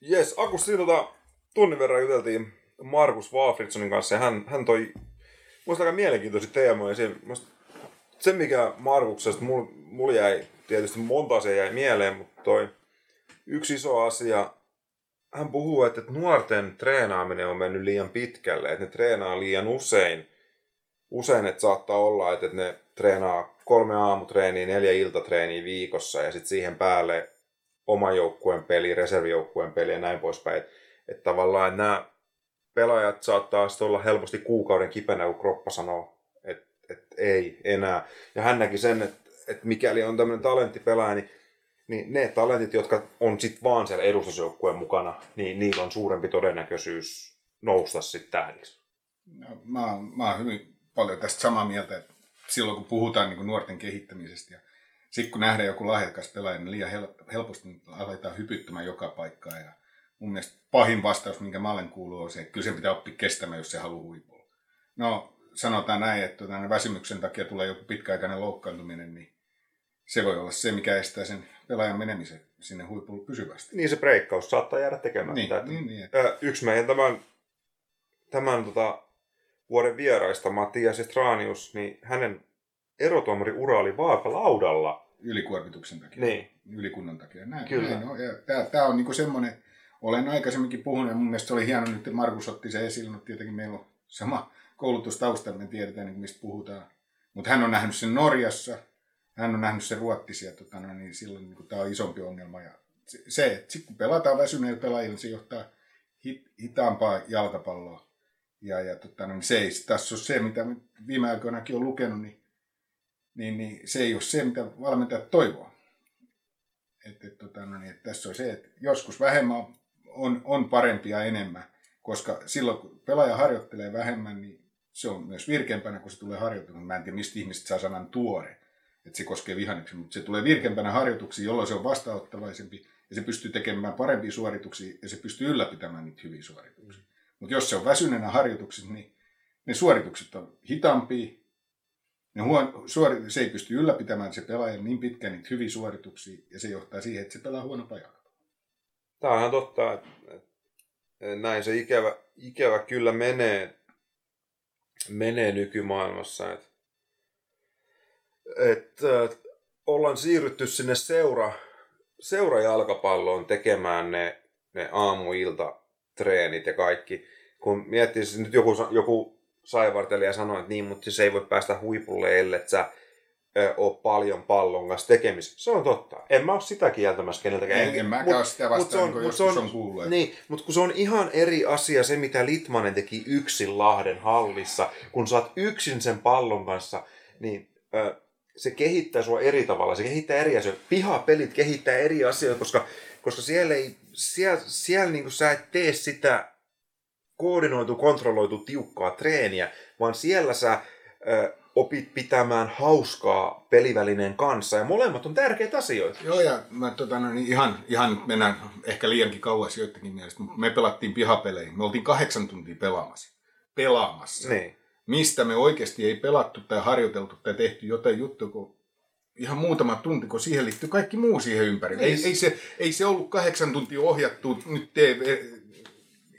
Jes, Aku, siinä tota, tunnin verran juteltiin Markus Waafritsonin kanssa ja hän, hän toi muista aika mielenkiintoisia teemoja. Se, se mikä Markuksesta mulla mul jäi, tietysti monta asiaa jäi mieleen, mutta toi yksi iso asia, hän puhuu, että nuorten treenaaminen on mennyt liian pitkälle, että ne treenaa liian usein. Usein, että saattaa olla, että ne treenaa kolme aamutreeniä, neljä iltatreeniä viikossa ja sitten siihen päälle oman joukkueen peli, reservijoukkueen peli ja näin poispäin. Että et tavallaan että nämä pelaajat saattaa olla helposti kuukauden kipenä, kun kroppa sanoo, että et ei enää. Ja hän näki sen, että et mikäli on tämmöinen talenttipelaaja, niin, niin ne talentit, jotka on sitten vaan siellä edustusjoukkueen mukana, niin niillä on suurempi todennäköisyys nousta sitten tähdiksi. No, mä, mä oon hyvin paljon tästä samaa mieltä, että silloin kun puhutaan niin nuorten kehittämisestä ja sitten kun nähdään joku lahjakas pelaaja, niin liian helposti aletaan hypyttämään joka paikkaa. Ja mun mielestä pahin vastaus, minkä mä olen kuullut, on se, että kyllä se pitää oppia kestämään, jos se haluaa huipulla. No, sanotaan näin, että tämän väsymyksen takia tulee joku pitkäaikainen loukkaantuminen, niin se voi olla se, mikä estää sen pelaajan menemisen sinne huipulle pysyvästi. Niin se breikkaus saattaa jäädä tekemättä. Niin, niin, niin. Yksi meidän tämän, tämän tota, vuoden vieraista, Mattias Estranius, niin hänen erotuomari ura oli vaakalaudalla. Ylikuormituksen takia. Niin. Ylikunnan takia. Näin, Kyllä. Näin, no, ja tämä, tämä on niinku semmoinen, olen aikaisemminkin puhunut ja mun mielestä se oli hieno nyt, että Markus otti sen esille, mutta tietenkin meillä on sama koulutustausta, me tiedetään niin mistä puhutaan. Mutta hän on nähnyt sen Norjassa, hän on nähnyt sen Ruottissa ja tota, no, niin silloin niin tämä on isompi ongelma. Ja se, että sit kun pelataan väsyneillä pelaajilla, se johtaa hit, hitaampaa jalkapalloa. Ja, ja tota, no, niin se ei tässä ole se, mitä viime aikoinakin on lukenut, niin niin, niin se ei ole se, mitä valmentajat toivoo. Et, et, tota, no niin, et tässä on se, että joskus vähemmän on, on parempia enemmän, koska silloin kun pelaaja harjoittelee vähemmän, niin se on myös virkeämpänä, kun se tulee harjoittunut. Mä en tiedä, mistä ihmiset saa sanan tuore, että se koskee vihanneksia, mutta se tulee virkeämpänä harjoituksiin, jolloin se on vastaanottavaisempi ja se pystyy tekemään parempia suorituksia ja se pystyy ylläpitämään niitä hyviä suorituksia. Mutta jos se on väsyneenä harjoituksissa, niin ne suoritukset on hitaampia, ne huon, suori, se ei pysty ylläpitämään se pelaaja niin pitkään niitä hyviä suorituksia, ja se johtaa siihen, että se pelaa huono jalkapalloa. Tämä on ihan totta, että, näin se ikävä, ikävä kyllä menee, menee nykymaailmassa. Että, että, että ollaan siirrytty sinne seura, seurajalkapalloon tekemään ne, ne aamuilta treenit ja kaikki. Kun miettii, siis nyt joku, joku saivarteli ja sanoi, että niin, mutta se ei voi päästä huipulle, ellei sä ö, ole paljon pallon kanssa tekemistä. Se on totta. En mä ole sitä kieltämässä keneltäkään. En, en mäkään ole sitä vastaan, mut niin kun se on, on kuullut. Niin, mutta kun se on ihan eri asia se, mitä Litmanen teki yksin Lahden hallissa. Kun sä oot yksin sen pallon kanssa, niin ö, se kehittää sua eri tavalla. Se kehittää eri asioita. Pihapelit kehittää eri asioita, koska, koska siellä, ei, siellä, siellä niin sä et tee sitä koordinoitu, kontrolloitu, tiukkaa treeniä, vaan siellä sä ö, opit pitämään hauskaa pelivälineen kanssa, ja molemmat on tärkeitä asioita. Joo, ja mä, tota, no, niin ihan, ihan mennään ehkä liiankin kauas joidenkin mielestä, mutta me pelattiin pihapelejä. Me oltiin kahdeksan tuntia pelaamassa. Pelaamassa. Niin. Mistä me oikeasti ei pelattu tai harjoiteltu tai tehty jotain juttua, kun ihan muutama tunti, kun siihen liittyy kaikki muu siihen ympärille. Ei, ei, se, ei se ollut kahdeksan tuntia ohjattu, nyt tee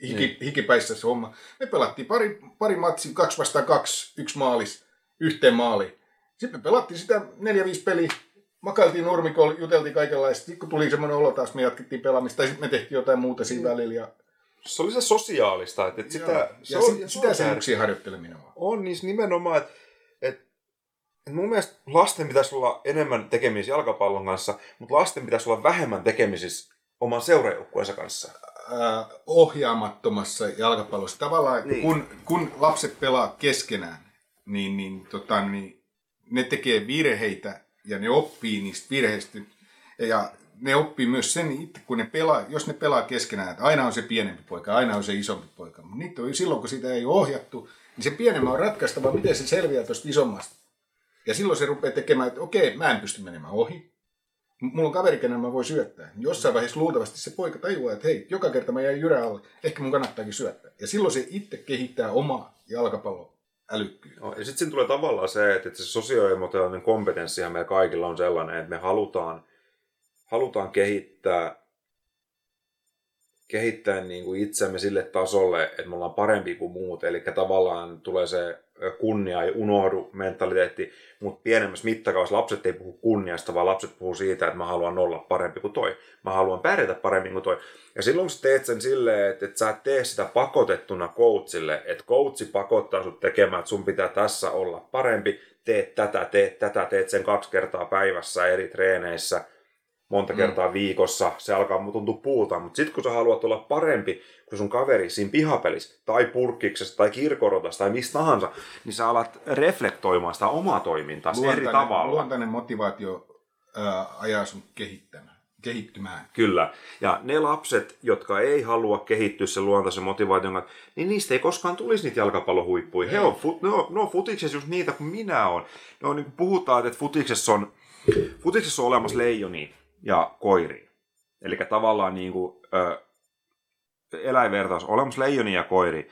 hiki, niin. hikipäissä se homma. Me pelattiin pari, pari matsia, kaksi vastaan kaksi, yksi maalis, yhteen maali. Sitten me pelattiin sitä neljä, viisi peliä, makailtiin nurmikolla, juteltiin kaikenlaista. Sitten kun tuli semmoinen olo taas, me jatkettiin pelaamista, tai sitten me tehtiin jotain muuta siinä niin. välillä. Ja... Se oli se sosiaalista, että, että sitä, se ja on, sitä, sitä se yksin harjoitteleminen on. On niin nimenomaan, että, että mun mielestä lasten pitäisi olla enemmän tekemisissä jalkapallon kanssa, mutta lasten pitäisi olla vähemmän tekemisissä oman seurajoukkueensa kanssa ohjaamattomassa jalkapallossa. Tavallaan niin. kun, kun lapset pelaa keskenään, niin, niin, tota, niin ne tekee virheitä ja ne oppii niistä virheistä. Ja ne oppii myös sen itse, kun ne pelaa, jos ne pelaa keskenään, että aina on se pienempi poika, aina on se isompi poika. Mutta niitä on, silloin, kun sitä ei ole ohjattu, niin se pienemmä on ratkaistava, miten se selviää tuosta isommasta. Ja silloin se rupeaa tekemään, että okei, mä en pysty menemään ohi. Mulla on kaveri, kenen mä voin syöttää. Jossain vaiheessa luultavasti se poika tajuaa, että hei, joka kerta mä jäin jyrä alle, ehkä mun kannattaakin syöttää. Ja silloin se itse kehittää omaa jalkapallo. No, ja sitten siinä tulee tavallaan se, että se sosioemotionaalinen kompetenssihan meillä kaikilla on sellainen, että me halutaan, halutaan kehittää, kehittää niin kuin itsemme sille tasolle, että me ollaan parempi kuin muut. Eli tavallaan tulee se kunnia ja unohdu mentaliteetti, mutta pienemmässä mittakaavassa lapset ei puhu kunniasta, vaan lapset puhuu siitä, että mä haluan olla parempi kuin toi. Mä haluan pärjätä paremmin kuin toi. Ja silloin kun sä teet sen silleen, että, että sä et tee sitä pakotettuna coachille, että coachi pakottaa sut tekemään, että sun pitää tässä olla parempi, teet tätä, teet tätä, teet sen kaksi kertaa päivässä eri treeneissä, monta mm. kertaa viikossa, se alkaa tuntua puuta. Mutta sitten kun sä haluat olla parempi kuin sun kaveri siinä pihapelissä, tai purkkiksessa, tai kirkorotassa, tai mistä tahansa, niin sä alat reflektoimaan sitä omaa toimintaa eri tavalla. Luontainen motivaatio ää, ajaa sun kehittämään kehittymään. Kyllä. Ja ne lapset, jotka ei halua kehittyä sen luontaisen motivaation kanssa, niin niistä ei koskaan tulisi niitä jalkapallohuippuja. He on, ne, on, ne on futiksessa just niitä kuin minä olen. Ne on, niin kuin puhutaan, että futiksessa on, futiksessa on olemassa leijoni ja koiri. Eli tavallaan niin kuin, ö, eläinvertaus, olemassa leijoni ja koiri.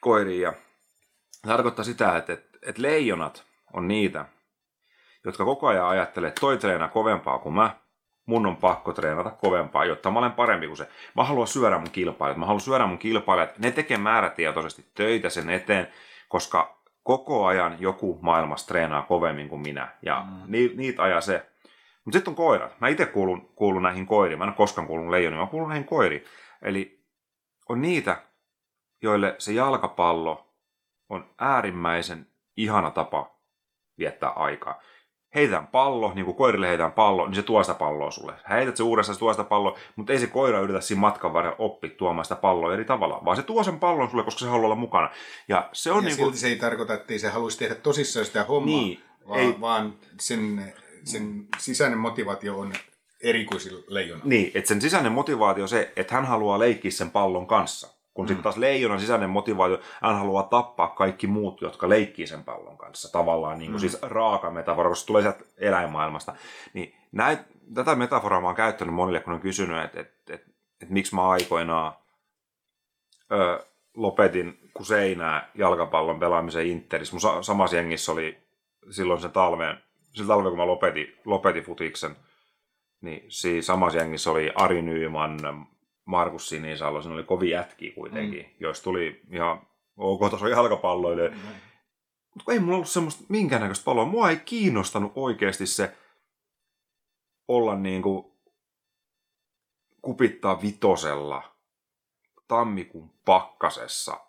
koiri ja tarkoittaa sitä, että, että, että leijonat on niitä, jotka koko ajan ajattelee, että toi treenaa kovempaa kuin mä, mun on pakko treenata kovempaa, jotta mä olen parempi kuin se. Mä haluan syödä mun kilpailijat, mä haluan syödä mun kilpailijat. Ne tekee määrätietoisesti töitä sen eteen, koska koko ajan joku maailmassa treenaa kovemmin kuin minä. Ja mm. ni, niitä ajaa se. Mutta sitten on koirat. Mä itse kuulun, kuulun näihin koiriin. Mä en ole koskaan kuulunut leijoniin, mä kuulun näihin koiriin. Eli on niitä, joille se jalkapallo on äärimmäisen ihana tapa viettää aikaa heitän pallo, niin kuin koirille heitän pallo, niin se tuo sitä palloa sulle. Heität se uudestaan, se tuo sitä palloa, mutta ei se koira yritä siinä matkan varrella oppi tuomaan sitä palloa eri tavalla, vaan se tuo sen pallon sulle, koska se haluaa olla mukana. Ja se on ja niin kuin... se ei tarkoita, että ei se haluaisi tehdä tosissaan sitä hommaa, niin, vaan, ei... vaan sen, sen sisäinen motivaatio on eri kuin leijona. Niin, että sen sisäinen motivaatio on se, että hän haluaa leikkiä sen pallon kanssa. Kun mm. sitten taas leijonan sisäinen motivaatio, hän haluaa tappaa kaikki muut, jotka leikkii sen pallon kanssa. Tavallaan niin kuin mm. siis raaka metafora, koska se tulee sieltä eläinmaailmasta. Niin näit, tätä metaforaa mä oon käyttänyt monille, kun on kysynyt, että et, et, et, et miksi mä aikoinaan ö, lopetin kuin seinää jalkapallon pelaamisen Interissä. Mun samassa jengissä oli silloin sen talven, sillä talven kun mä lopetin, lopetin futiksen, niin siinä samassa jengissä oli Ari Nyyman, Markus Sinisalo, siinä oli kovin jätkiä kuitenkin, mm. jos tuli ihan ok taso jalkapalloille. Mm. Mutta ei mulla ollut semmoista minkäännäköistä paloa. Mua ei kiinnostanut oikeasti se olla niin kuin kupittaa vitosella tammikuun pakkasessa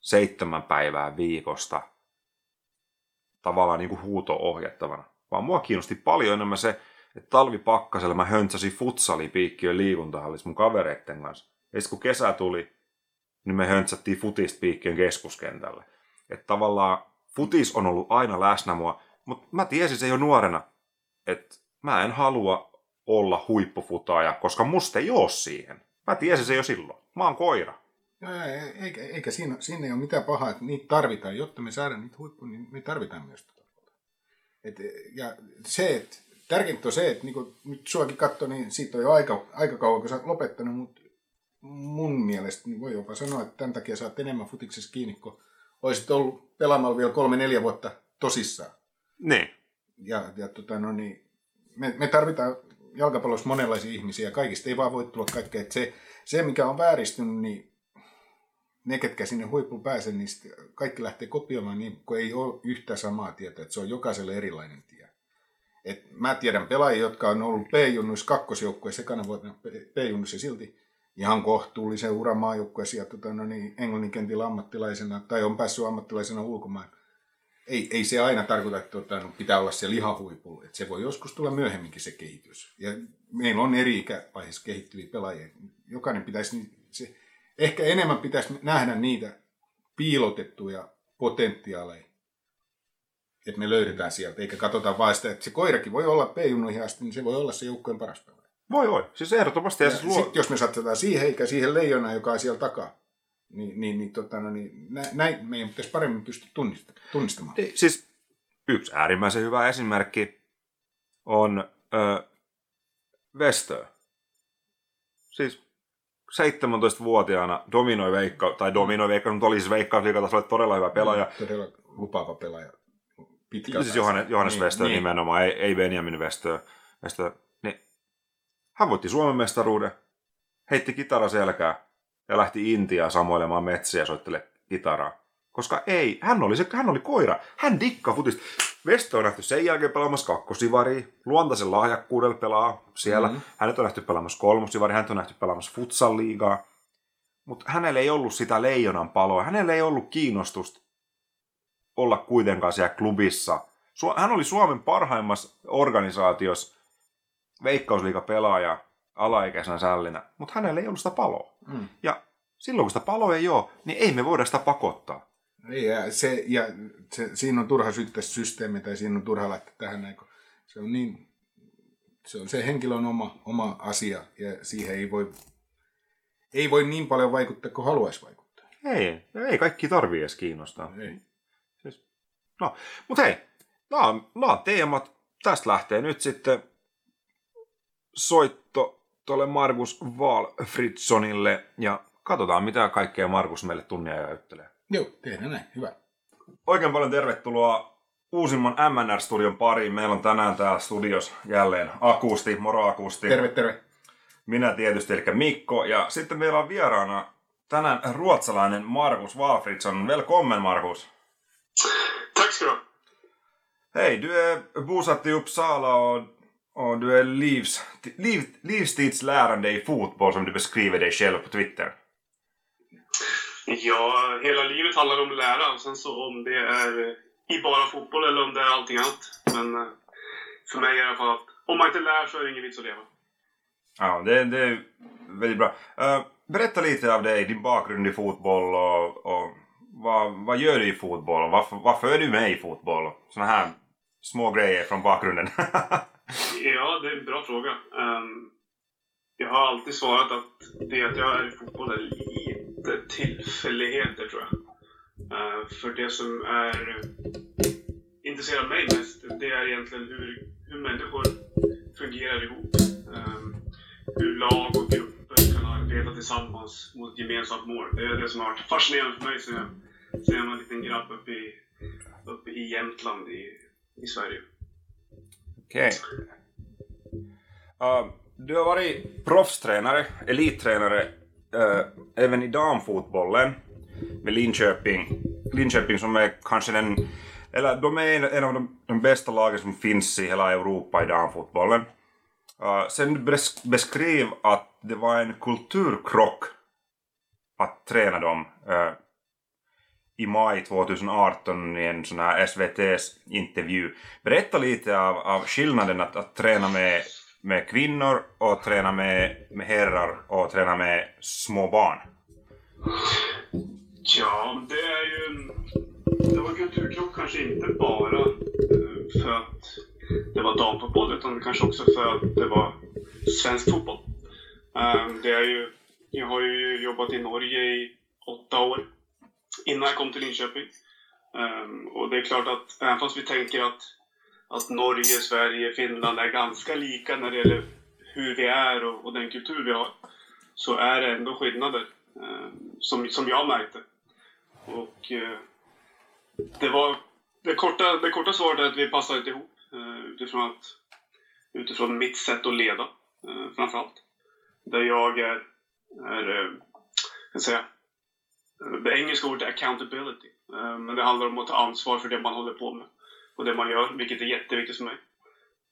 seitsemän päivää viikosta tavallaan niin kuin huuto-ohjattavana. Vaan mua kiinnosti paljon enemmän se, että talvipakkasella mä höntsäsin futsalipiikkiön liikuntahallissa mun kavereitten kanssa. Ja kun kesä tuli, niin me höntsättiin futista piikkiön keskuskentälle. Että tavallaan futis on ollut aina läsnä mua, mutta mä tiesin se jo nuorena, että mä en halua olla huippufutaaja, koska musta ei ole siihen. Mä tiesin se jo silloin. Mä oon koira. Eikä, eikä siinä, siinä ei ole mitään pahaa, että niitä tarvitaan. Jotta me saadaan niitä huippuja, niin me tarvitaan myös. Et, ja se, että tärkeintä on se, että niin kuin nyt suakin katsoi, niin siitä on jo aika, aika kauan, kun sä oot lopettanut, mutta mun mielestä niin voi jopa sanoa, että tämän takia sä oot enemmän futiksessa kiinni, kun olisit ollut pelaamalla vielä kolme-neljä vuotta tosissaan. Niin. Ja, ja tota, no niin, me, me tarvitaan jalkapallossa monenlaisia ihmisiä, kaikista ei vaan voi tulla kaikkea. Että se, se, mikä on vääristynyt, niin ne, ketkä sinne huippuun pääsee, niin kaikki lähtee kopioimaan niin, kun ei ole yhtä samaa tietä, että se on jokaiselle erilainen tie. Et mä tiedän pelaajia, jotka on ollut P-junnuissa kakkosjoukkueessa sekana vuotena P-junnuissa silti ihan kohtuullisen uran maajoukkueessa ja tota, no niin, englannin kentillä ammattilaisena tai on päässyt ammattilaisena ulkomaan. Ei, ei se aina tarkoita, että tota, no, pitää olla se lihahuipulla. Et se voi joskus tulla myöhemminkin se kehitys. Ja meillä on eri ikävaiheessa kehittyviä pelaajia. Jokainen pitäisi, se, ehkä enemmän pitäisi nähdä niitä piilotettuja potentiaaleja että me löydetään sieltä, eikä katsota vain sitä, että se koirakin voi olla p asti, niin se voi olla se joukkueen paras pelaaja. Voi, voi. Siis ehdottomasti. Ja, ja siis luo... Sitten jos me satsataan siihen, eikä siihen leijonaan, joka on siellä takaa, niin, niin, niin, tota, no, niin näin meidän pitäisi paremmin pystyä tunnistamaan. Ei, siis yksi äärimmäisen hyvä esimerkki on ö, Westö. Siis 17-vuotiaana dominoi Veikka, tai dominoi Veikka, mutta oli siis Veikkausliikatasolla todella hyvä pelaaja. Todella lupaava pelaaja pitkältä. Siis Johannes, Johannes niin, Westö niin. nimenomaan, ei, ei Benjamin Westö. Westö. Niin. Hän voitti Suomen mestaruuden. heitti kitara selkää ja lähti Intiaan samoilemaan metsiä ja soittele kitaraa. Koska ei, hän oli, se, hän oli koira. Hän dikkaa futista. Vesto on nähty sen jälkeen pelaamassa kakkosivari. Luontaisen lahjakkuudella pelaa siellä. Mm-hmm. Hänet on nähty pelaamassa kolmosivari. Hän on nähty pelaamassa futsal-liigaa. Mutta hänellä ei ollut sitä leijonan paloa. Hänellä ei ollut kiinnostusta olla kuitenkaan siellä klubissa. Hän oli Suomen parhaimmassa organisaatiossa veikkausliiga-pelaaja alaikäisenä sällinä, mutta hänellä ei ollut sitä paloa. Mm. Ja silloin kun sitä paloa ei ole, niin ei me voida sitä pakottaa. Ja, se, ja se, siinä on turha syyttää systeemi tai siinä on turha laittaa tähän näin, se on niin, se on se henkilön oma, oma asia ja siihen ei voi, ei voi niin paljon vaikuttaa kuin haluaisi vaikuttaa. Ei, ei kaikki tarvii edes kiinnostaa. Ei. Siis, no, mutta hei, nämä on, nämä on teemat. Tästä lähtee nyt sitten soitto tuolle Markus Walfridsonille ja katsotaan mitä kaikkea Markus meille tunnia jäyttelee. Joo, tehdään näin. Hyvä. Oikein paljon tervetuloa uusimman MNR-studion pariin. Meillä on tänään täällä studios jälleen Akusti, moro Akusti. Terve, terve. Minä tietysti, eli Mikko. Ja sitten meillä on vieraana tänään ruotsalainen Markus Walfridsson. Välkommen Markus. Tack du Hej, du är bosatt i Uppsala och, och du är livs, liv, livstidslärande i fotboll som du beskriver dig själv på Twitter. Ja, hela livet handlar om att lära. Sen så om det är i bara fotboll eller om det är allting annat. Men eh, för mig i alla fall att om man inte lär så är det ingen vits att leva. Ja, det, det är väldigt bra. Uh, berätta lite av dig, din bakgrund i fotboll och, och vad, vad gör du i fotboll? Varför, varför är du med i fotboll? Såna här små grejer från bakgrunden. ja, det är en bra fråga. Um, jag har alltid svarat att det att jag är i fotboll är tillfälligheter tror jag. Uh, för det som är eh, intresserar mig mest, det är egentligen hur, hur människor fungerar ihop. Um, hur lag och grupper kan arbeta tillsammans mot ett gemensamt mål. Det är det som har varit fascinerande för mig sen jag, sen jag var en liten grabb uppe i, uppe i Jämtland i, i Sverige. Okej. Okay. Uh, du har varit proffstränare, elittränare äh, även i damfotbollen med Linköping. Linköping som är kanske den, eller de är en, en av de, de, bästa lagen som finns i hela Europa i damfotbollen. Uh, sen beskrev att det var en kulturkrock att träna dem uh, i maj 2018 i en sån här SVTs intervju. Berätta lite av, av skillnaden att, att träna med med kvinnor och träna med, med herrar och träna med små barn? Ja, det är ju en... Det var kulturkrock kanske inte bara eh, för att det var damfotboll utan kanske också för att det var svensk fotboll. Ehm, det är ju... Jag har ju jobbat i Norge i åtta år innan jag kom till Linköping. Ehm, och det är klart att även fast vi tänker att att Norge, Sverige, Finland är ganska lika när det gäller hur vi är och, och den kultur vi har. Så är det ändå skillnader eh, som, som jag märkte. Och eh, det var det korta, det korta svaret är att vi passar inte ihop eh, utifrån, att, utifrån mitt sätt att leda eh, framförallt. Där jag är, är eh, kan säga, eh, det engelska ordet är accountability. Eh, men det handlar om att ta ansvar för det man håller på med på det man gör, vilket är jätteviktigt för mig.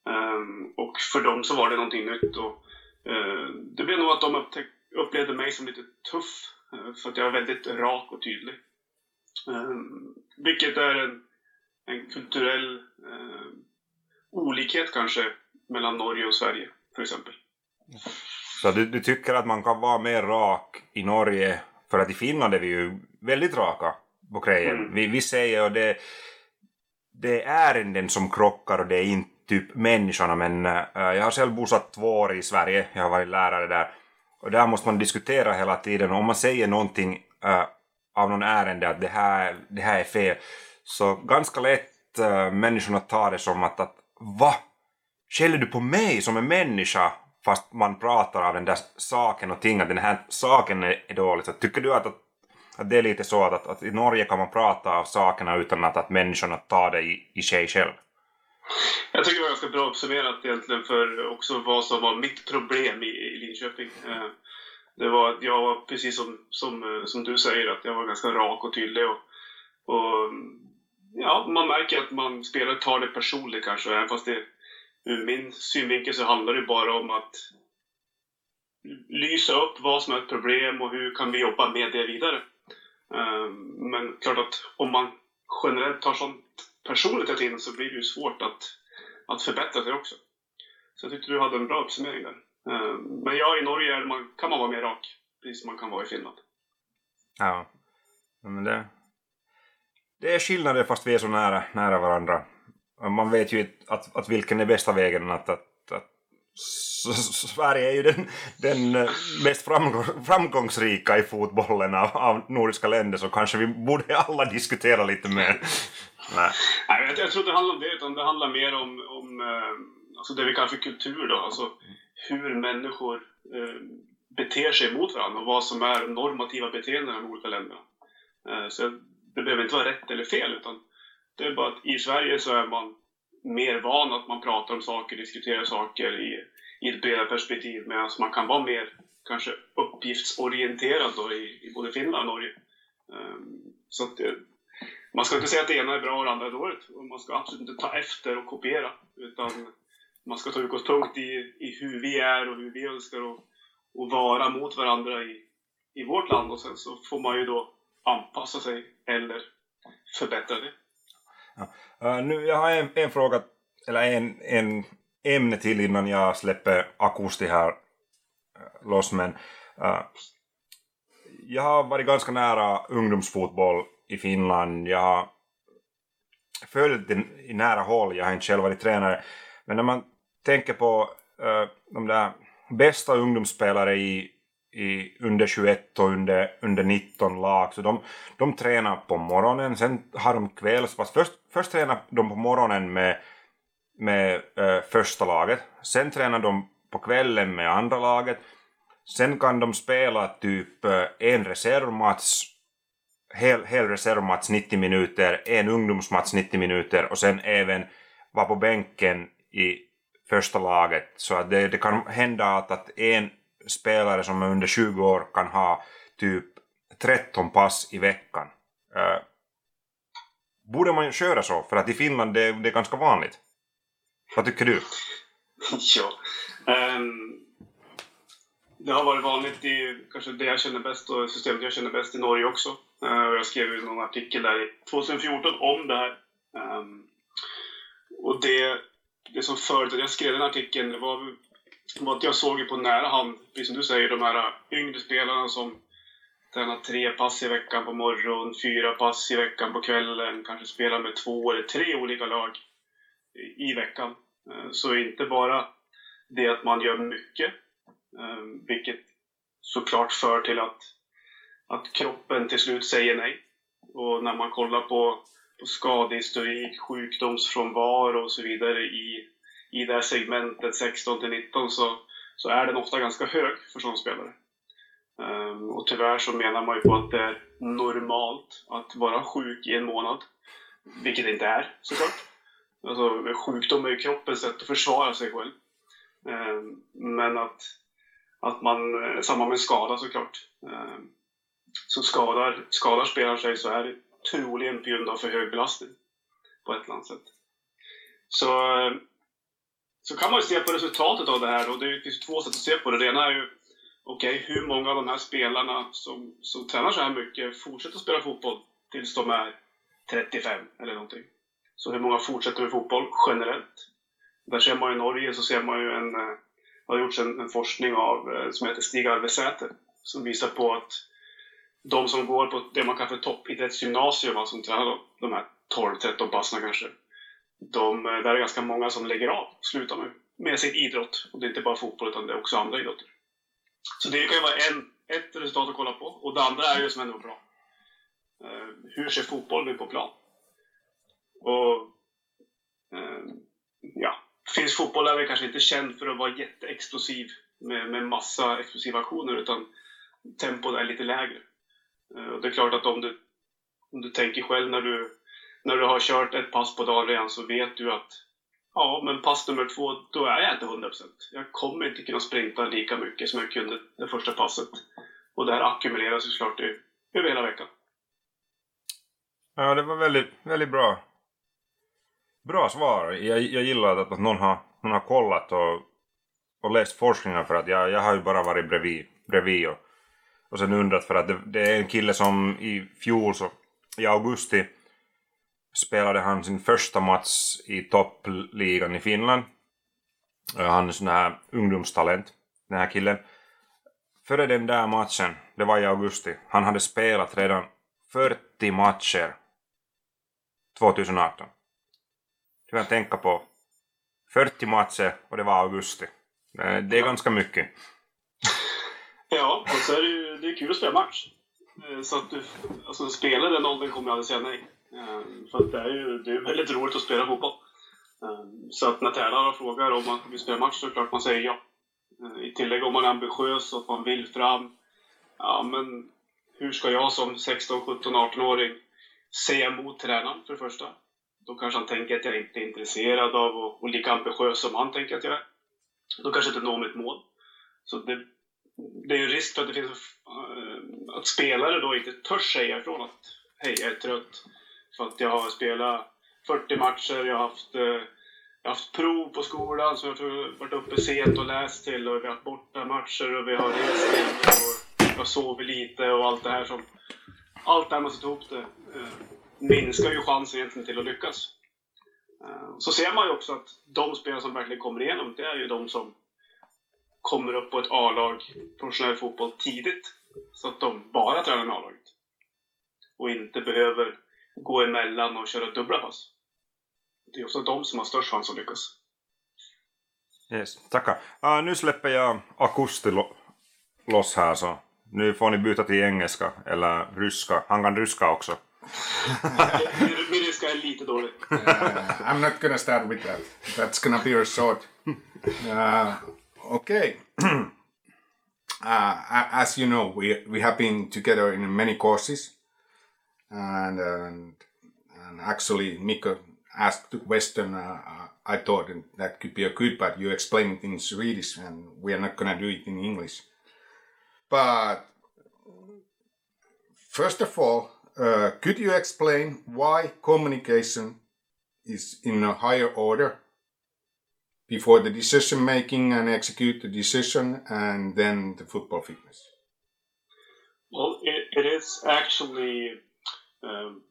Um, och för dem så var det någonting nytt. Och, uh, det blev nog att de upplevde mig som lite tuff, uh, för att jag är väldigt rak och tydlig. Um, vilket är en, en kulturell uh, olikhet kanske mellan Norge och Sverige, för exempel. Så du, du, tycker att man kan vara mer rak i Norge, för att i Finland är vi ju väldigt raka på grejen. Mm. Vi, vi säger och det det är ärenden som krockar och det är inte typ människorna men äh, jag har själv bosatt två år i Sverige, jag har varit lärare där och där måste man diskutera hela tiden och om man säger någonting äh, av någon ärende att det här, det här är fel så ganska lätt äh, människorna tar det som att, att va? Skäller du på mig som en människa fast man pratar av den där saken och ting att den här saken är, är dålig. Så tycker du att, att att det är lite så att, att, i Norge kan man prata av sakerna utan att, att människorna tar det i, i sig själv. Jag tycker det var ganska bra observerat egentligen för också vad som var mitt problem i, i Linköping. Eh, det var, att jag var precis som, som, eh, som du säger, att jag var ganska rak och tydlig. Och, och ja, man märker att man spelar tar det personligt kanske, även fast det ur min synvinkel så handlar det bara om att lysa upp vad som är ett problem och hur kan vi jobba med det vidare. Ehm, men klart att om man generellt tar sånt personligt hela tiden så blir det ju svårt att, att förbättra sig också. Så jag tyckte du hade en bra uppsummering där. Ehm, men ja, i Norge man, kan man vara mer rak, precis som man kan vara i Finland. Ja, men det, det är skillnader fast vi är så nära, nära varandra. Man vet ju att, att vilken är bästa vägen att, att Sverige är ju den, den eh, mest framgångsrika i fotbollen av, av nordiska länder så kanske vi borde alla diskutera lite mer. Nej. Nej, jag, jag tror inte det handlar om det utan det handlar mer om, om eh, alltså det vi kallar för kultur då, alltså hur människor eh, beter sig mot varandra och vad som är normativa beteenden i de olika länderna. Eh, så det behöver inte vara rätt eller fel utan det är bara att i Sverige så är man mer van att man pratar om saker, diskuterar saker i, i ett bredare perspektiv medan man kan vara mer kanske uppgiftsorienterad då i, i både Finland och Norge. Um, så att det, man ska inte säga att det ena är bra och det andra är dåligt. Och man ska absolut inte ta efter och kopiera. Utan man ska ta utgångspunkt i, i hur vi är och hur vi önskar att och vara mot varandra i, i vårt land. Och sen så får man ju då anpassa sig eller förbättra det. Ja. Uh, nu, jag har en, en fråga, eller en, en ämne till innan jag släpper Akusti här uh, loss. Men, uh, jag har varit ganska nära ungdomsfotboll i Finland. Jag har följt den i nära håll. Jag har inte själv varit tränare. Men när man tänker på uh, de där bästa ungdomsspelare i, i under 21 och under, under 19 lag. Så de, de tränar på morgonen, sen har de kvällspass. Först, först tränar de på morgonen med, med äh, första laget, sen tränar de på kvällen med andra laget, sen kan de spela typ eh, en reservmatch, hel, hel reservmatch 90 minuter, en ungdomsmatch 90 minuter och sen även vara på bänken i första laget. Så att det, det kan hända att, att en spelare som är under 20 år kan ha typ 13 pass i veckan. Uh, borde man köra så? För att i Finland det, det är ganska vanligt. Vad tycker du? ja. Um, det har varit vanligt i kanske det jag känner bäst och systemet jag känner bäst i Norge också. Uh, jag skrev ju någon artikel där i 2014 om det här. Um, och det, det som att jag skrev den artikeln, det var vad jag såg ju på nära hand, precis som du säger, de här yngre spelarna som tränar tre pass i veckan på morgonen, fyra pass i veckan på kvällen, kanske spelar med två eller tre olika lag i veckan. Eh, så inte bara det att man gör mycket, eh, vilket såklart för till att, att kroppen till slut säger nej. Och när man kollar på, på skadehistorik, sjukdomsfrånvaro och så vidare i i det här segmentet 16 till 19 så, så är den ofta ganska hög för sådana spelare. Um, och tyvärr så menar man ju på att det är normalt att vara sjuk i en månad. Vilket det inte är såklart. Alltså, sjukdom är ju kroppens sätt att försvara sig själv. Um, ehm, men att, att man, samma med skada såklart. Um, så skadar, skadar spelaren sig så är det troligen på grund av för hög belastning. På ett eller annat sätt. Så så kan man ju se på resultatet av det här och det finns två sätt att se på det. Det ena är ju okej, okay, hur många av de här spelarna som, som tränar så här mycket fortsätter spela fotboll tills de är 35 eller någonting. Så hur många fortsätter med fotboll generellt? Där ser man i Norge så ser man ju en, eh, har gjorts en, en forskning av, eh, som heter Stig Arvesäter som visar på att de som går på det man kallar för toppidrottsgymnasium, alltså som tränar de här 12-13 passen kanske, de, eh, där är ganska många som lägger av, slutar med, med sin idrott. Och det är inte bara fotboll, utan det är också andra idrotter. Så det kan ju vara en, ett resultat att kolla på. Och det andra är ju som ändå bra. Uh, hur ser fotbollen ut på plan? Och uh, ja, finns fotboll är väl kanske inte känd för att vara jätteexplosiv med, med massa explosiva aktioner, utan tempot är lite lägre. Uh, och det är klart att om du, om du tänker själv när du när du har kört ett pass på dagen redan så vet du att Ja, men pass nummer två, då är jag inte 100%. Jag kommer inte kunna sprinta lika mycket som jag kunde det första passet. Och det här ackumuleras ju såklart över hela veckan. Ja, det var väldigt, väldigt bra. Bra svar. Jag, jag gillar att, att någon, har, någon har kollat och, och läst forskningen för att jag, jag har ju bara varit bredvid, bredvid och, och sen undrat för att det, det är en kille som i fjol så i augusti spelade han sin första match i toppligan i Finland. Han är sån här ungdomstalent, den här killen. Före den där matchen, det var i augusti, han hade spelat redan 40 matcher 2018. Du kan tänka på 40 matcher och det var augusti. Det är ganska mycket. Ja, och så är det ju det är kul att spela match. Eh, så att du, alltså spela den åldern kommer jag aldrig säga nej. Ehm, för att det är ju det är väldigt roligt att spela fotboll. Ehm, så att när tränaren frågar om man vill spela match så är det klart man säger ja. Ehm, I tillägg om man är ambitiös och man vill fram. Ja, men hur ska jag som 16, 17, 18-åring säga emot tränaren för det första? Då kanske han tänker att jag inte är intresserad av och, och lika ambitiös som han tänker att jag är. Då kanske jag inte når mitt mål. Så det, det är ju risk för att det finns att spelare då inte törs säga ifrån att hej, jag är trött. För att jag har spelat 40 matcher, jag har haft, eh, jag har haft prov på skolan som jag har varit uppe sent och läst till och vi har haft borta matcher och vi har rest till och jag har sovit lite och allt det här som... Allt det här man sätter ihop det eh, minskar ju chansen egentligen till att lyckas. Eh, så ser man ju också att de spelare som verkligen kommer igenom, det är ju de som kommer upp på ett A-lag, professionell fotboll, tidigt. Så att de bara tränar med A-laget. Och inte behöver gå emellan och köra dubbla pass. Det är också de som har störst chans att lyckas. Yes, tackar. Uh, nu släpper jag Akusti lo loss här så nu får ni byta till engelska eller ryska. Han kan ryska också. Min ryska är lite dålig. Uh, I'm not gonna start with that. That's gonna be a short. Uh, okay. uh, as you know, we we have been together in many courses, and and, and actually, Mikko asked the question. Uh, I thought that could be a good, but you explain it in Swedish, and we are not gonna do it in English. But first of all, uh, could you explain why communication is in a higher order before the decision making and execute the decision and then the football fitness? Well, it, it is actually um,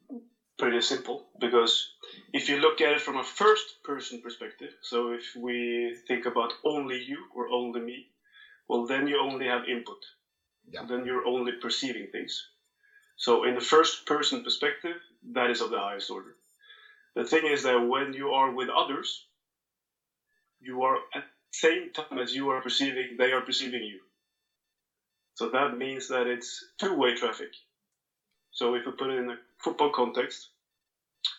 pretty simple because if you look at it from a first person perspective, so if we think about only you or only me, well, then you only have input. Yeah. then you're only perceiving things. So, in the first person perspective, that is of the highest order. The thing is that when you are with others, you are at the same time as you are perceiving, they are perceiving you. So that means that it's two-way traffic. So if we put it in a football context,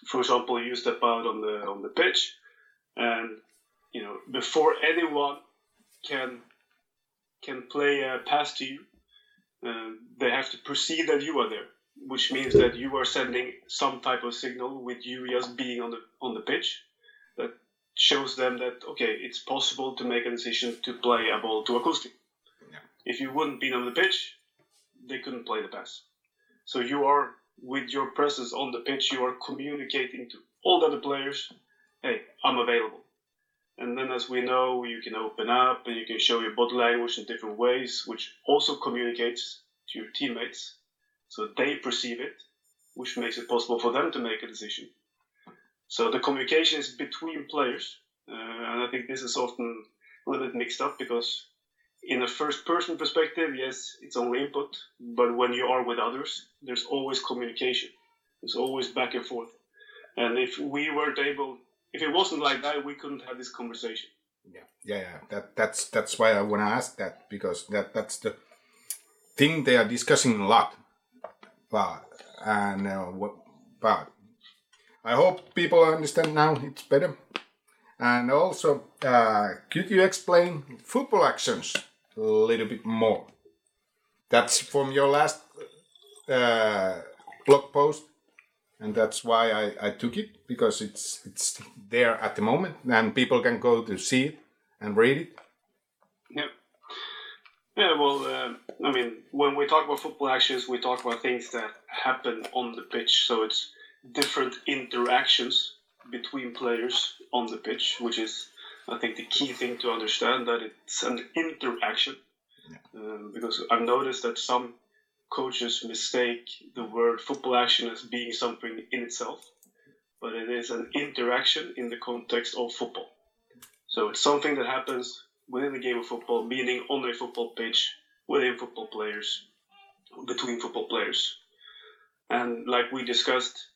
for example, you step out on the on the pitch, and you know before anyone can can play a pass to you, uh, they have to perceive that you are there, which means that you are sending some type of signal with you just being on the on the pitch that shows them that okay, it's possible to make a decision to play a ball to Akusti. Yeah. If you wouldn't be on the pitch, they couldn't play the pass. So you are with your presence on the pitch, you are communicating to all the other players, hey, I'm available. And then, as we know, you can open up and you can show your body language in different ways, which also communicates to your teammates so they perceive it, which makes it possible for them to make a decision. So the communication is between players, uh, and I think this is often a little bit mixed up because in a first person perspective, yes, it's only input, but when you are with others, there's always communication. There's always back and forth. And if we weren't able, if it wasn't like that, we couldn't have this conversation. Yeah, yeah, yeah. That that's that's why I want to ask that because that that's the thing they are discussing a lot. But and uh, what, but I hope people understand now. It's better. And also, uh, could you explain football actions a little bit more? That's from your last uh, blog post. and that's why I, I took it because it's it's there at the moment, and people can go to see it and read it. Yeah. Yeah, well, uh, I mean, when we talk about football actions, we talk about things that happen on the pitch. So it's different interactions between players on the pitch, which is, I think, the key thing to understand that it's an interaction. Um, because I've noticed that some coaches mistake the word football action as being something in itself, but it is an interaction in the context of football. So it's something that happens within the game of football, meaning on a football pitch, within football players, between football players. And like we discussed,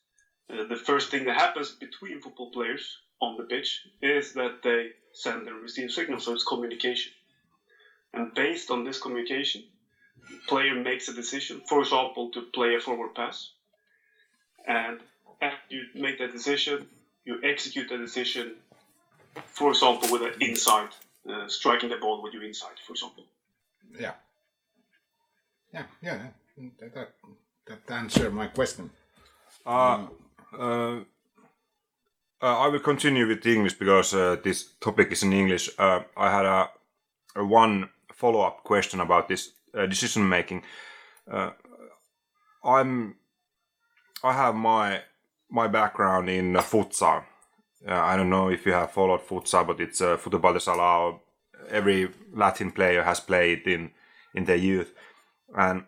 uh, the first thing that happens between football players on the pitch is that they send and receive signals, so it's communication. And based on this communication, player makes a decision, for example, to play a forward pass. And after you make that decision, you execute the decision, for example, with an inside, uh, striking the ball with your inside, for example. Yeah. Yeah, yeah. That, that, that answered my question. Uh, uh, uh, I will continue with English because uh, this topic is in English. Uh, I had a, a one follow up question about this uh, decision making. Uh, I'm I have my my background in futsal. Uh, I don't know if you have followed futsal, but it's uh, football de. Every Latin player has played in in their youth, and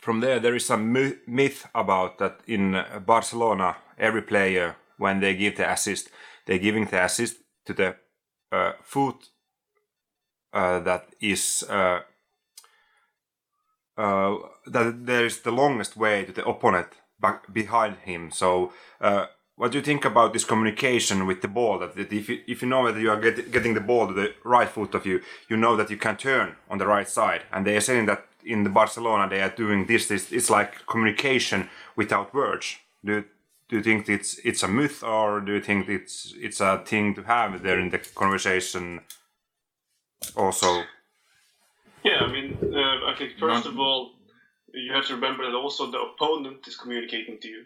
from there there is some myth about that in Barcelona every player when they give the assist they're giving the assist to the uh, foot uh, that is uh, uh, that there is the longest way to the opponent back behind him. So, uh, what do you think about this communication with the ball? That, that if you, if you know that you are get, getting the ball to the right foot of you, you know that you can turn on the right side. And they are saying that in the Barcelona they are doing this. This it's like communication without words. Do you, do you think it's it's a myth or do you think it's it's a thing to have there in the conversation? Also, Yeah, I mean, uh, I think first of all, you have to remember that also the opponent is communicating to you.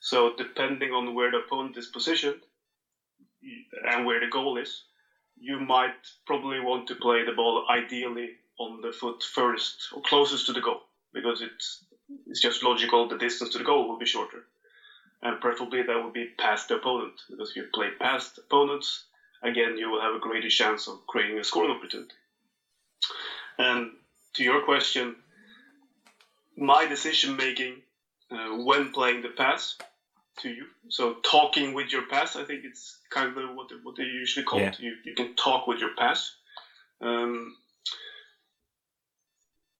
So depending on where the opponent is positioned and where the goal is, you might probably want to play the ball ideally on the foot first or closest to the goal because it's it's just logical the distance to the goal will be shorter. And preferably that would be past the opponent because if you play past opponents, again you will have a greater chance of creating a scoring opportunity. And to your question, my decision making uh, when playing the pass to you, so talking with your pass, I think it's kind of what what they usually call it. You, you can talk with your pass. Um,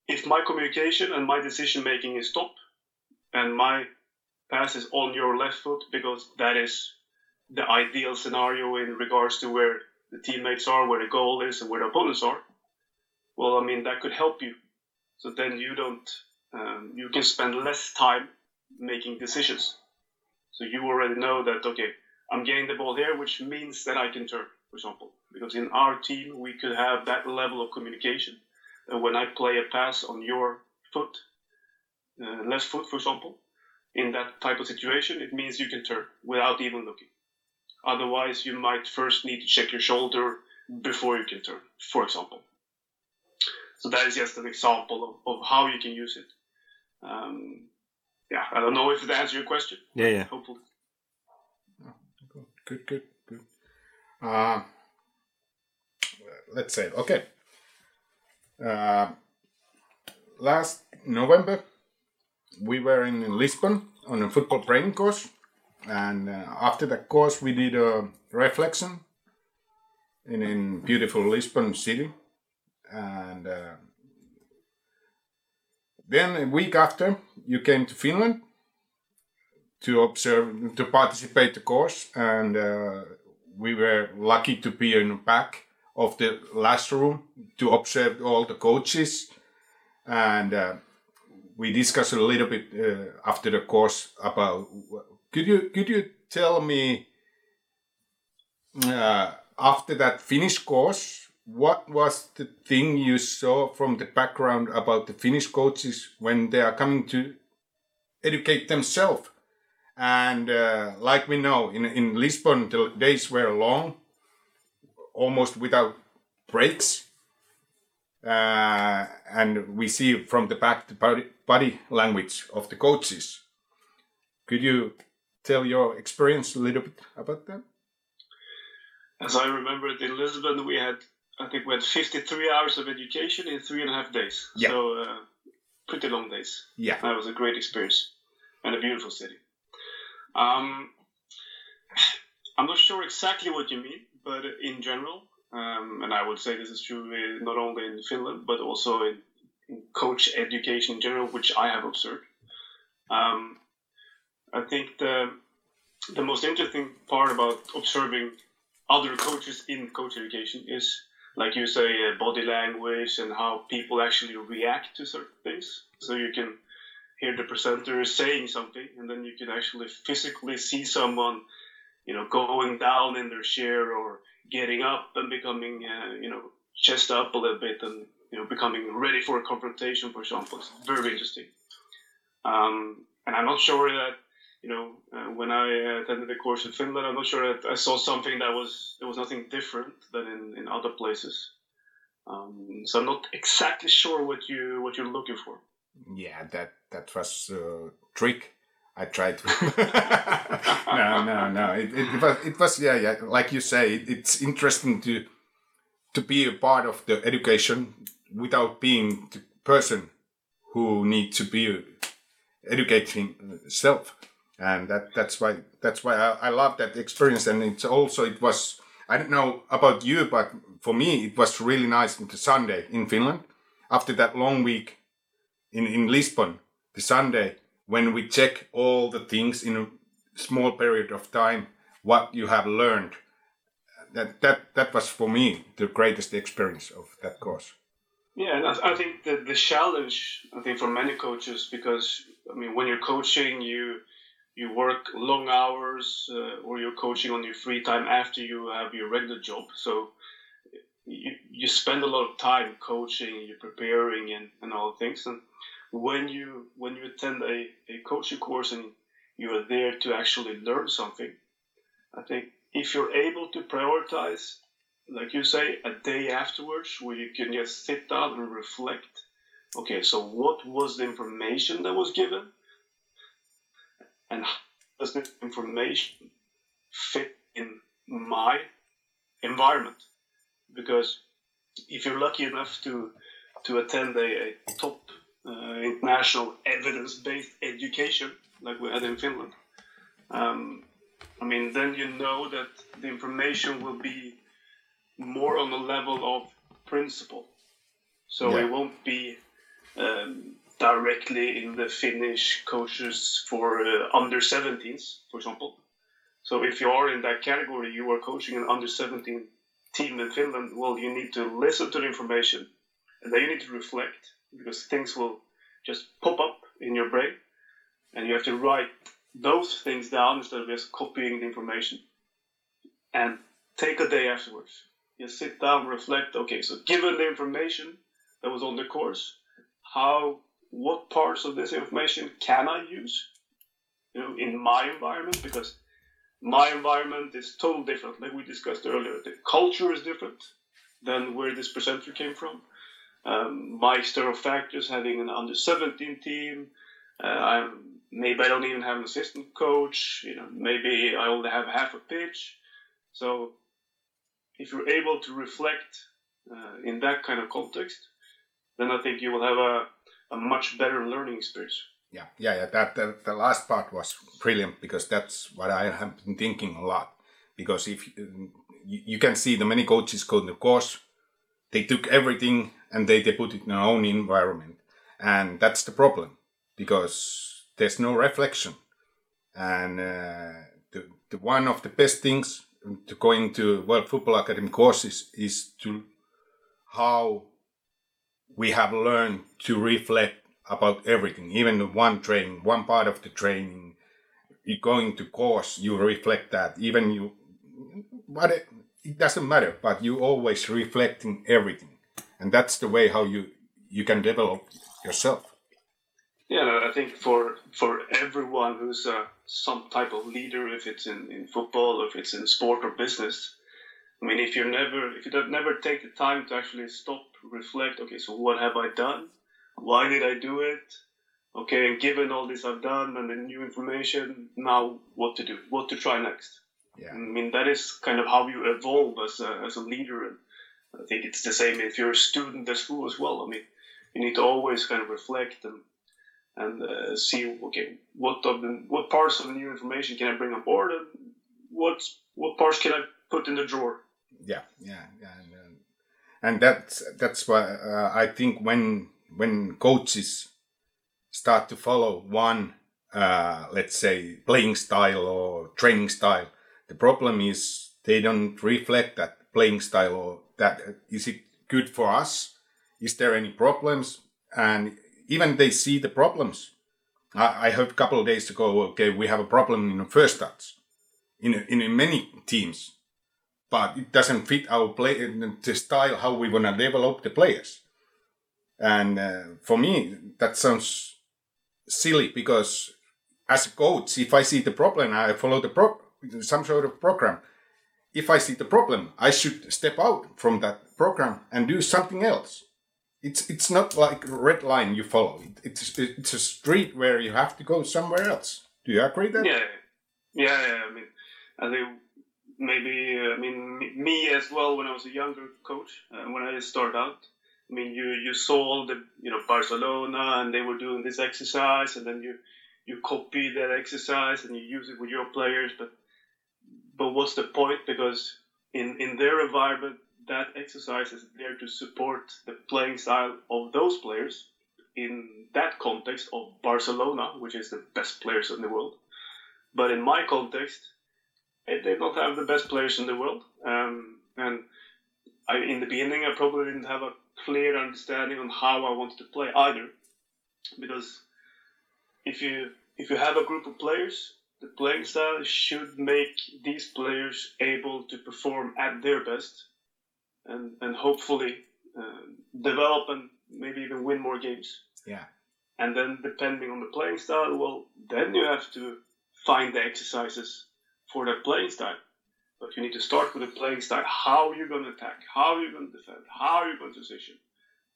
if my communication and my decision making is top, and my pass is on your left foot because that is the ideal scenario in regards to where the teammates are, where the goal is, and where the opponents are well, I mean, that could help you. So then you don't, um, you can spend less time making decisions. So you already know that, okay, I'm getting the ball here, which means that I can turn, for example. Because in our team, we could have that level of communication. And when I play a pass on your foot, uh, left foot, for example, in that type of situation, it means you can turn without even looking. Otherwise, you might first need to check your shoulder before you can turn, for example. So that is just an example of, of how you can use it. Um, yeah, I don't know if that answers your question. yeah, yeah. Hopefully. Good, good, good. Uh, let's say, okay. Uh, last November, we were in Lisbon on a football training course, and uh, after that course, we did a reflection in in beautiful Lisbon city, and uh, then a week after, you came to Finland to observe to participate the course and uh, we were lucky to be in the back of the last room to observe all the coaches and uh, we discussed a little bit uh, after the course about could you could you tell me uh, after that Finnish course what was the thing you saw from the background about the Finnish coaches when they are coming to educate themselves And uh, like we know, in, in Lisbon, the days were long, almost without breaks. Uh, and we see from the back the body, language of the coaches. Could you tell your experience a little bit about that? As I remember it in Lisbon, we had, I think we had 53 hours of education in three and a half days. Yeah. So, uh, pretty long days. Yeah. That was a great experience and a beautiful city. Um, I'm not sure exactly what you mean, but in general, um, and I would say this is true uh, not only in Finland but also in, in coach education in general, which I have observed. Um, I think the the most interesting part about observing other coaches in coach education is, like you say, uh, body language and how people actually react to certain things. So you can hear the presenter saying something, and then you can actually physically see someone, you know, going down in their chair or getting up and becoming, uh, you know, chest up a little bit and you know becoming ready for a confrontation, for example. It's very interesting. Um, and I'm not sure that you know uh, when I attended the course in Finland, I'm not sure that I saw something that was there was nothing different than in, in other places. Um, so I'm not exactly sure what you what you're looking for. Yeah, that that was a trick. I tried to. no, no, no. It, it, was it was yeah yeah. Like you say, it, it's interesting to to be a part of the education without being the person who needs to be educating self, and that that's why that's why I, I love that experience. And it's also it was I don't know about you, but for me it was really nice on the Sunday in Finland after that long week in in Lisbon. The Sunday when we check all the things in a small period of time, what you have learned. That that that was for me the greatest experience of that course. Yeah, and I, think the the challenge I think for many coaches because I mean when you're coaching you you work long hours uh, or you're coaching on your free time after you have your regular job so you, you spend a lot of time coaching you're preparing and, and all things and when you when you attend a, a coaching course and you are there to actually learn something i think if you're able to prioritize like you say a day afterwards where you can just sit down and reflect okay so what was the information that was given? And how does this information fit in my environment? Because if you're lucky enough to to attend a, a top international evidence-based education like we had in Finland, um, I mean, then you know that the information will be more on the level of principle. So Yeah. it won't be um, directly in the Finnish coaches for uh, under 17s, for example. So if you are in that category, you are coaching an under 17 team in Finland, well, you need to listen to the information and then you need to reflect because things will just pop up in your brain and you have to write those things down instead of just copying the information and take a day afterwards. Just sit down, reflect. Okay, so given the information that was on the course, how, what parts of this information can I use, you know, in my environment? Because my environment is totally different, like we discussed earlier. The culture is different than where this presenter came from. Um, my external factors, having an under 17 team, uh, I'm, maybe I don't even have an assistant coach. You know, maybe I only have half a pitch. So, if you're able to reflect uh, in that kind of context, then I think you will have a, a much better learning experience. Yeah, yeah, yeah. That, that the last part was brilliant because that's what I have been thinking a lot. Because if you, you can see the many coaches go to the course, they took everything and they, they put it in their own environment, and that's the problem because there's no reflection. And uh, the, the one of the best things to going to World Football Academy courses is to how we have learned to reflect about everything, even one training, one part of the training. You going to course, you reflect that. Even you, but it, it doesn't matter. But you always reflecting everything, and that's the way how you you can develop yourself. Yeah, I think for for everyone who's uh, some type of leader, if it's in, in football, or if it's in sport or business, I mean, if you're never if you don't never take the time to actually stop, reflect, okay, so what have I done? Why did I do it? Okay, and given all this I've done and the new information, now what to do? What to try next? Yeah. I mean, that is kind of how you evolve as a, as a leader. I think it's the same if you're a student at school as well. I mean, you need to always kind of reflect and and uh, see, okay, what of the what parts of the new information can I bring on board, and what what parts can I put in the drawer. Yeah, yeah, yeah, and, um, and that's that's why uh, I think when when coaches start to follow one, uh, let's say, playing style or training style, the problem is they don't reflect that playing style or that is it good for us? Is there any problems? And even they see the problems. I, I heard a couple of days ago, okay, we have a problem in the first touch in, in many teams, but it doesn't fit our play, the style, how we want to develop the players. And uh, for me, that sounds silly because as a coach, if I see the problem, I follow the pro- some sort of program. If I see the problem, I should step out from that program and do something else. It's it's not like a red line you follow. It, it's it's a street where you have to go somewhere else. Do you agree that? Yeah, yeah, yeah. I mean, I think maybe I mean me as well when I was a younger coach uh, when I started out. I mean, you you saw the you know Barcelona and they were doing this exercise, and then you you copy that exercise and you use it with your players. But but what's the point? Because in in their environment, that exercise is there to support the playing style of those players in that context of Barcelona, which is the best players in the world. But in my context, eh, they don't have the best players in the world. Um, and I, in the beginning, I probably didn't have a clear understanding on how I wanted to play either, because if you if you have a group of players, the playing style should make these players able to perform at their best and and hopefully uh, develop and maybe even win more games. Yeah. And then depending on the playing style, well, then you have to find the exercises for that playing style. But you need to start with the playing style. How are you going to attack? How are you going to defend? How are you going to position?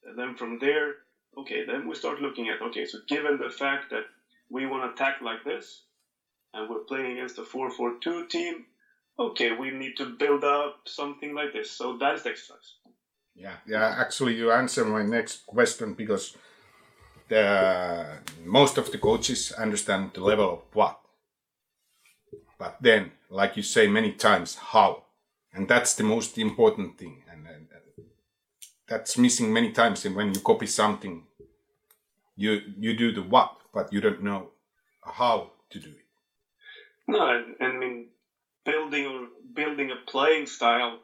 And then from there, okay, then we start looking at okay, so given the fact that we want to attack like this, and we're playing against a 4-4-2 team, okay, we need to build up something like this. So that's the exercise. Yeah, yeah. Actually, you answer my next question because the most of the coaches understand the level of what, but then, like you say many times, how, and that's the most important thing, and, that's missing many times. And when you copy something, you you do the what, but you don't know how to do it. No, I mean building or building a playing style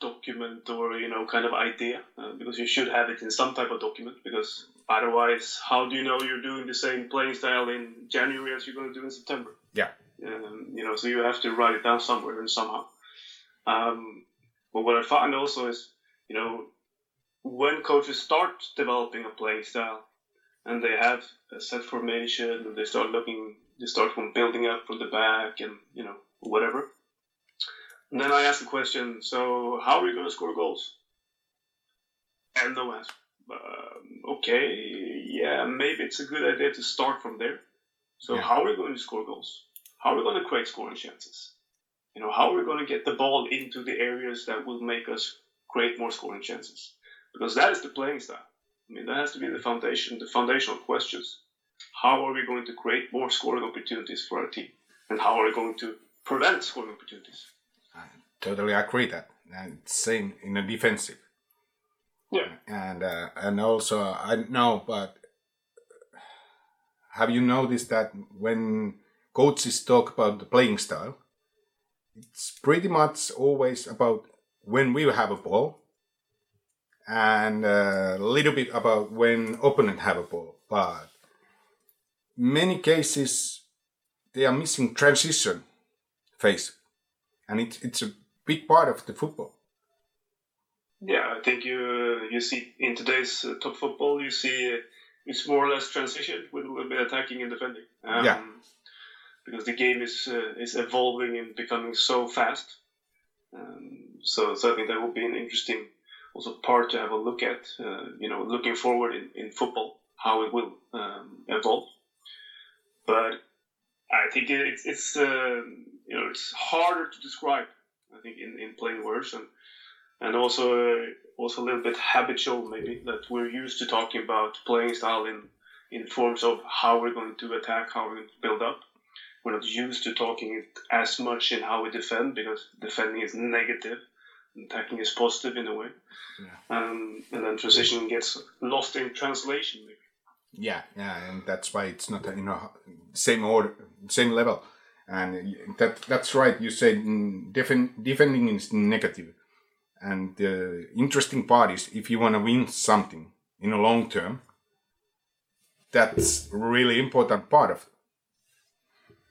document or you know kind of idea uh, because you should have it in some type of document because otherwise how do you know you're doing the same playing style in January as you're going to do in September Yeah. um, you know so you have to write it down somewhere and somehow um, but what I find also is you know when coaches start developing a playing style and they have a set formation and they start looking they start from building up from the back and you know whatever and then I ask the question, so how are we going to score goals? And no answer. Um, okay, yeah, maybe it's a good idea to start from there. So Yeah. how are we going to score goals? How are we going to create scoring chances? You know, how are we going to get the ball into the areas that will make us create more scoring chances? Because that is the playing style. I mean, that has to be the foundation, the foundational questions. How are we going to create more scoring opportunities for our team? And how are we going to prevent scoring opportunities? I totally agree that. And same in the defensive. Yeah. And uh, and also I know, but have you noticed that when coaches talk about the playing style, it's pretty much always about when we have a ball, and uh, a little bit about when opponent have a ball. But many cases they are missing transition phase, and it's it's a big part of the football. Yeah, I think you you see in today's uh, top football, you see it's more or less transition with a little bit attacking and defending. Um, Yeah. Because the game is uh, is evolving and becoming so fast. Um, so, so I think that will be an interesting also part to have a look at. Uh, you know, looking forward in, in football, how it will um, evolve. But I think it's it's uh, you know it's harder to describe. I think in, in plain words and and also uh, also a little bit habitual maybe that we're used to talking about playing style in in forms of how we're going to attack, how we're going to build up. We're not used to talking it as much in how we defend because defending is negative, and attacking is positive in a way. Um, and then transition gets lost in translation. Maybe. Yeah, yeah, and that's why it's not you know same order, same level, and that that's right. You said mm, defend, defending is negative, and the interesting part is if you want to win something in a long term, that's really important part of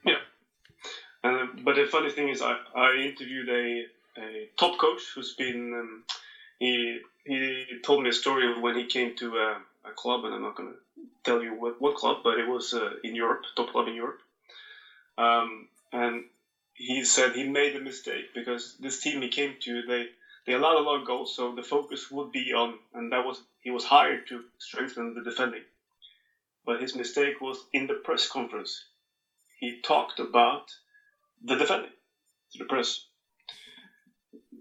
it. Yeah. Uh, but the funny thing is, I, I interviewed a, a top coach who's been. Um, he he told me a story of when he came to a, a club, and I'm not going to tell you what, what club, but it was uh, in Europe, top club in Europe. Um, and he said he made a mistake because this team he came to, they they allowed a lot of goals, so the focus would be on, and that was he was hired to strengthen the defending. But his mistake was in the press conference. He talked about the defending to the press,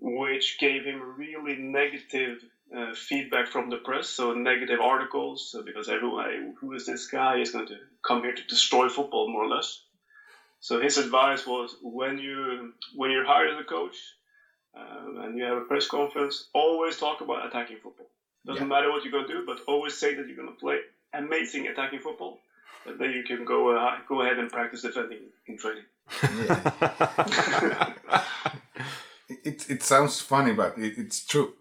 which gave him really negative uh, feedback from the press, so negative articles, so because everyone, who is this guy? He's going to come here to destroy football, more or less. So his advice was when you when you're hired as a coach um, and you have a press conference, always talk about attacking football. Doesn't matter what you're going to do, but always say that you're going to play amazing attacking football. And then you can go uh, go ahead and practice defending in training. It it sounds funny, but it, it's true.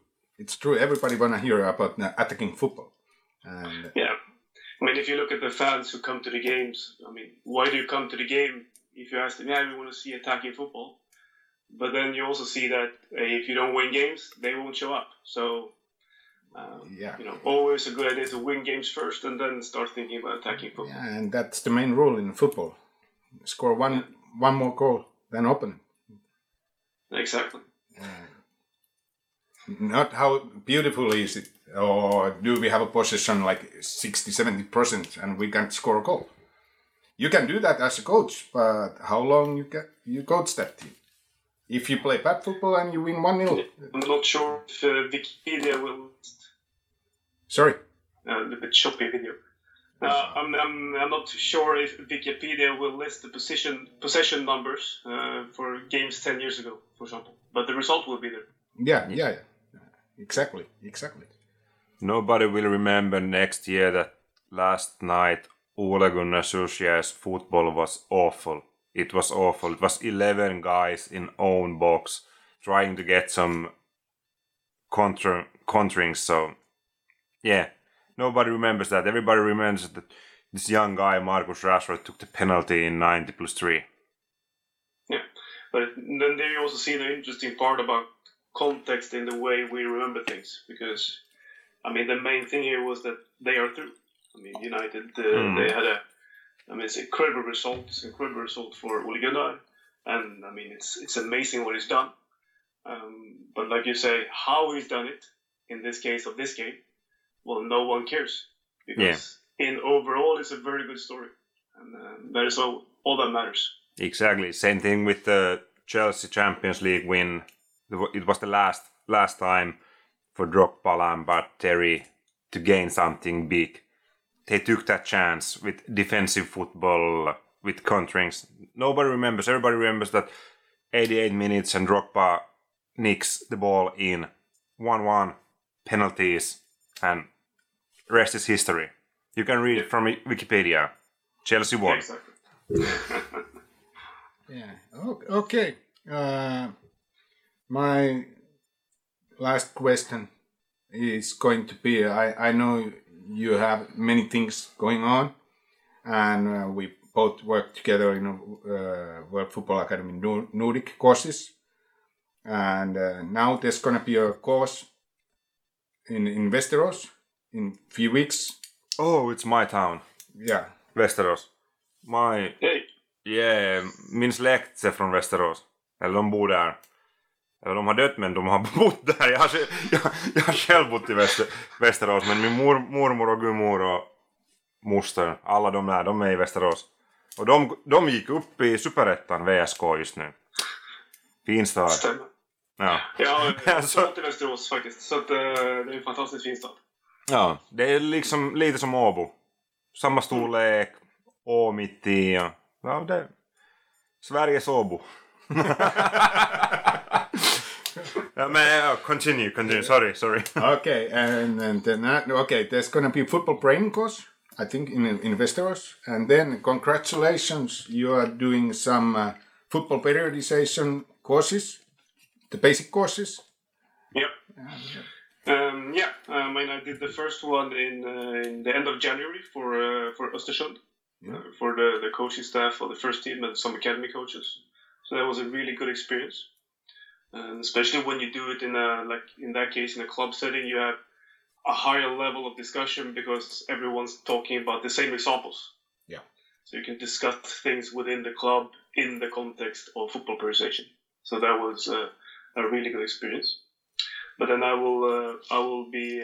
It's true. Everybody wanna hear about uh, attacking football, and Yeah. I mean, if you look at the fans who come to the games, I mean, why do you come to the game? If you ask them, yeah, we want to see attacking football. But then you also see that uh, if you don't win games, they won't show up. So, um, Yeah. you know, always a good idea to win games first and then start thinking about attacking football. Yeah, and that's the main rule in football. Score one one more goal then open. Exactly. Not how beautiful is it, or do we have a possession like 60 70 percent and we can't score a goal? You can do that as a coach, but how long you can you coach that team? If you play bad football and you win one 0 I'm not sure if uh, Wikipedia will sorry, uh, a little bit choppy video. Uh, I'm, I'm, I'm not sure if Wikipedia will list the position possession numbers uh, for games 10 years ago, for example. But the result will be there. yeah, yeah, yeah. Exactly, exactly. Nobody will remember next year that last night Ole Gunnar Solskjaer's football was awful. It was awful. It was 11 guys in own box trying to get some contra- contrings. So, yeah, nobody remembers that. Everybody remembers that this young guy, Marcus Rashford, took the penalty in 90 plus 3. Yeah. But then there you also see the interesting part about context in the way we remember things. Because, I mean, the main thing here was that they are through. I mean, United, uh, Mm. they had a, I mean, it's incredible results, incredible result for Ole Gunnar. And, I mean, it's, it's amazing what he's done. Um, but like you say, how he's done it, in this case of this game, well, no one cares. Because in overall, it's a very good story. And um, that is all, all that matters. Exactly. Same thing with the Chelsea Champions League win. It was the last last time for Drogba, Lampard, Terry to gain something big. They took that chance with defensive football, with counterings. Nobody remembers. Everybody remembers that 88 minutes and Drogba nicks the ball in 1-1 penalties and rest is history. You can read it from Wikipedia. Chelsea won. Exactly. Yeah. Okay. Uh, my last question is going to be I, I know you have many things going on, and uh, we both work together in a uh, World Football Academy Nor- Nordic courses. And uh, now there's going to be a course in, in Västerås in few weeks. Oh, it's my town. Yeah. Västerås. My... Hey. Yeah, min släkt är från Västerås. Eller de bor där. Eller de har dött men de har bott där. Jag har, jag, jag har själv bott i Väster, Västerås men min mor, mormor och gudmor och moster, alla de där, de är i Västerås. Och de, de gick upp i Superettan, VSK just nu. Fin stad. Stämmer. Ja. Ja, jag Alltså- har till Västerås faktiskt. Så att, eh, det är en fantastiskt fin stad. ja, det är liksom lite som Åbo. Samma storlek, å mitt i. och- Ja, det... Sveriges Åbo. ja, men ja, continue, continue. Sorry, sorry. Okay, and, and then, uh, okay, there's gonna be football training course, I think, in in Västerås, and then congratulations, you are doing some uh, football periodization courses, the basic courses. Yep. Um, yeah, I mean, I did the first one in, uh, in the end of January for uh, for Östersund, uh, for the, the coaching staff for the first team and some academy coaches. So that was a really good experience, and especially when you do it in a like in that case in a club setting, you have a higher level of discussion because everyone's talking about the same examples. Yeah. So you can discuss things within the club in the context of football periodization. So that was uh, a really good experience but then I will uh, I will be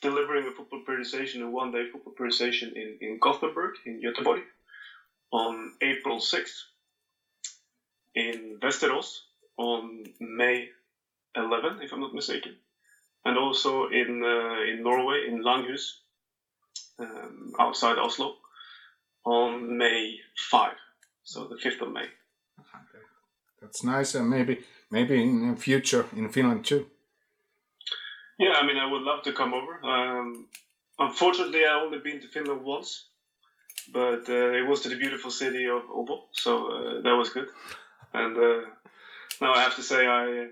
delivering a football periodization, a one day football periodization in, in Gothenburg, in Göteborg, on April 6th, in Västerås on May 11, if I'm not mistaken, and also in uh, in Norway, in Langhus, um, outside Oslo, on May 5, so the 5th of May. That's nice, and maybe maybe in the future in Finland too. Yeah, I mean, I would love to come over. Um, unfortunately, I only been to Finland once, but uh, it was to the beautiful city of Åbo, so uh, that was good. And uh, now I have to say, I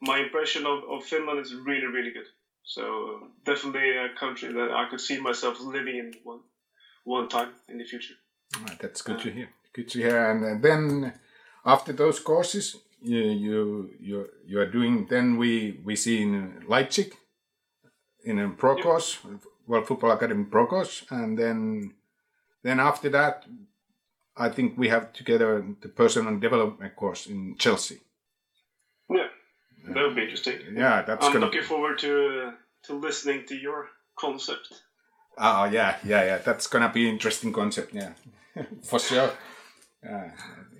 my impression of, of Finland is really, really good. So definitely a country that I could see myself living in one one time in the future. Ah, That's good to hear. Good to hear. And uh, then after those courses, you you you you are doing. Then we we see in Leipzig in a pro Yep. course, well, football academy pro course, and then then after that, I think we have together the personal development course in Chelsea. Yeah, that would be interesting. Yeah, that's I'm gonna. looking forward to uh, to listening to your concept. Oh yeah, yeah, yeah. That's gonna be interesting concept. Yeah, for sure. Uh,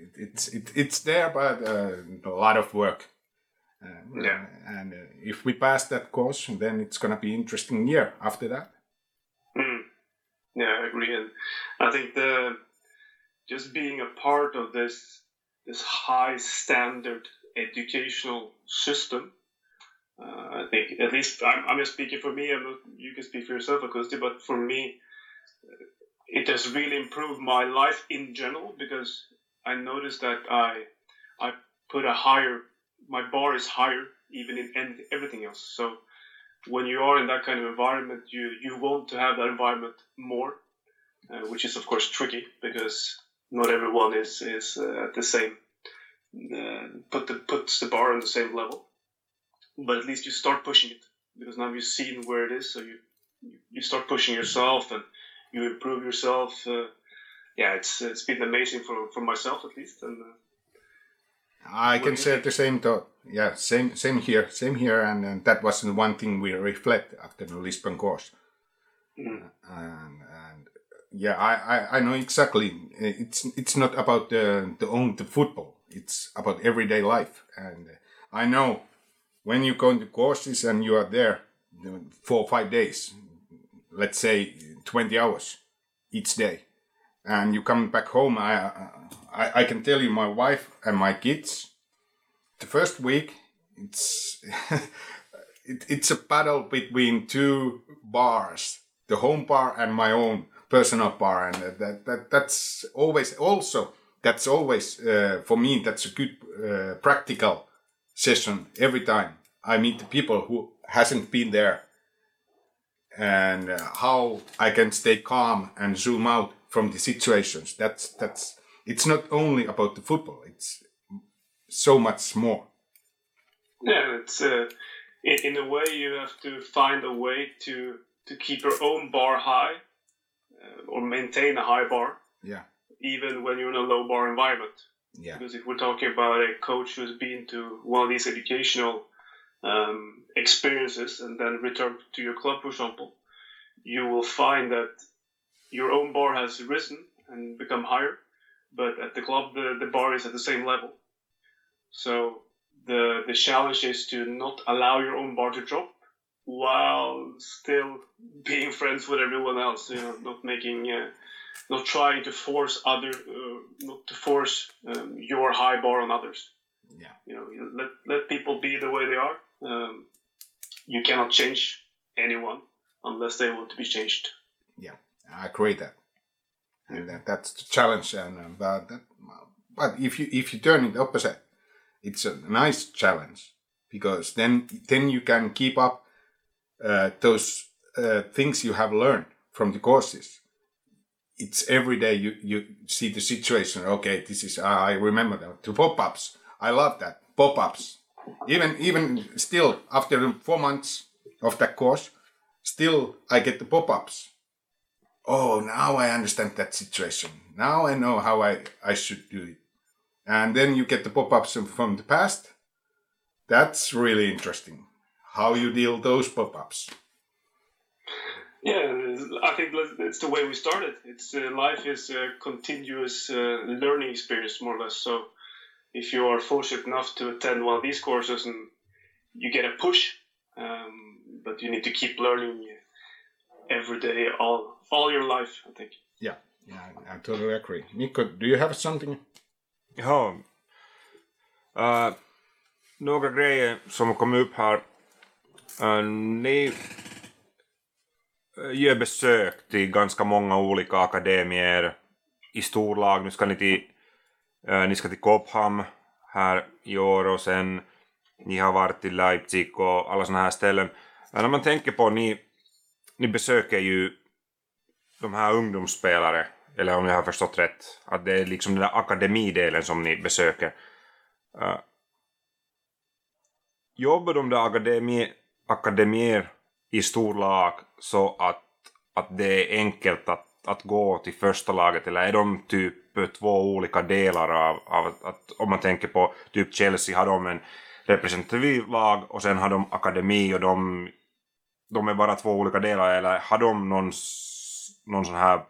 it, it's it, it's there, but uh, a lot of work. Uh, Yeah. And uh, if we pass that course, then it's gonna be interesting year after that. Mm. Yeah, I agree, and I think the just being a part of this this high standard educational system. Uh, I think at least I'm, I'm just speaking for me. Not, you can speak for yourself, Akusti, but for me, it has really improved my life in general because I noticed that I I put a higher my bar is higher even in everything else. So when you are in that kind of environment, you you want to have that environment more, uh, which is of course tricky because not everyone is is uh, at the same uh, put the puts the bar on the same level. But at least you start pushing it because now you've seen where it is, so you you- start pushing yourself and you improve yourself. Uh, yeah, it's it's been amazing for for myself at least, and uh, I can say the same thought. Yeah, same same here, same here, and, and that was the one thing we reflect after the Lisbon course. mm, and, and yeah, I, I, I know exactly. It's it's not about the the own the football. It's about everyday life, and uh, I know when you go into courses and you are there you know, four or five days, let's say twenty hours each day, and you come back home. I I, I can tell you, my wife and my kids, the first week, it's. It, it's a battle between two bars the home bar and my own personal bar and uh, that, that that's always also that's always uh, for me that's a good uh, practical session every time i meet the people who hasn't been there. And uh, how i can stay calm and zoom out from the situations. That's that's it's not only about the football it's so much more. Yeah, it's uh, in, in a way you have to find a way to to keep your own bar high or maintain a high bar, Yeah. Even when you're in a low bar environment. Yeah. Because if we're talking about a coach who's been to one of these educational um, experiences and then returned to your club, for example, you will find that your own bar has risen and become higher, but at the club, the, the bar is at the same level. So the the challenge is to not allow your own bar to drop while still being friends with everyone else. You know, not making, uh, not trying to force other, uh, not to force um, your high bar on others. Yeah. You know, let let people be the way they are. Um, you cannot change anyone unless they want to be changed. Yeah, I agree that, and that, that's the challenge. And uh, but that, but if you if you turn it opposite, it's a nice challenge because then then you can keep up uh, those uh, things you have learned from the courses. It's every day you you see the situation. Okay, this is I remember that. The pop ups. I love that. Pop ups. Even even still after four months of that course, still I get the pop ups oh now i understand that situation. Now i know how i i should do it. And then you get the pop-ups from the past. That's really interesting. How you deal those pop-ups Yeah, I think it's the way we started. It's uh, life is a continuous uh, learning experience, more or less. So, if you are fortunate enough to attend one of these courses and you get a push, um, but you need to keep learning every day, all all your life. I think. yeah i, I totally agree Mikko do you have something Ja. Uh, några grejer som kom upp här. Uh, ni uh, Eh, gör besök till ganska många olika akademier i storlag. Nu ska ni till, uh, ni ska till Kopham här i år och sen ni har varit i Leipzig och alla sådana här ställen. Men när man tänker på ni, ni besöker ju de här ungdomsspelare, eller om jag har förstått rätt, att det är liksom den där akademidelen som ni besöker. Uh, jobbar de där akademi, akademier i storlag så att, att det är enkelt att, att gå till första laget, eller är de typ eh, två olika delar av, av att, att om man tänker på typ Chelsea har de en representativ lag och sen har de akademi och de, de är bara två olika delar, eller har de någon någon sån här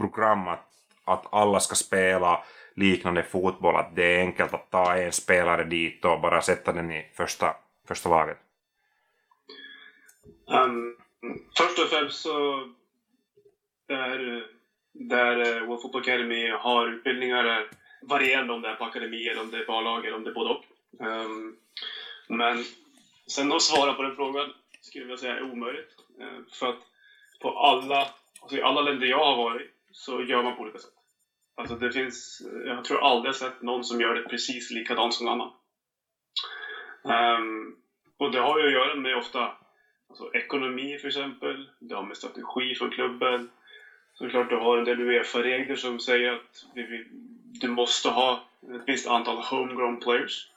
program att, att alla ska spela liknande fotboll, att det är enkelt att ta en spelare dit och bara sätta den i första, första laget. Um, först och främst så där, där uh, World Football Academy har utbildningar är varierande om det är på akademi eller om det är på A-lag eller om det är både och. Um, men sen att svara på den frågan skulle jag vilja säga är omöjligt. Uh, för att på alla, alltså i alla länder jag har varit så gör man på olika sätt. Alltså det finns, jag tror aldrig jag sett någon som gör det precis likadant som någon annan. Um, och det har ju att göra med ofta Alltså ekonomi för exempel, det har med strategi från klubben. Såklart du har en del Uefa-regler som säger att vi du måste ha ett visst antal homegrown players.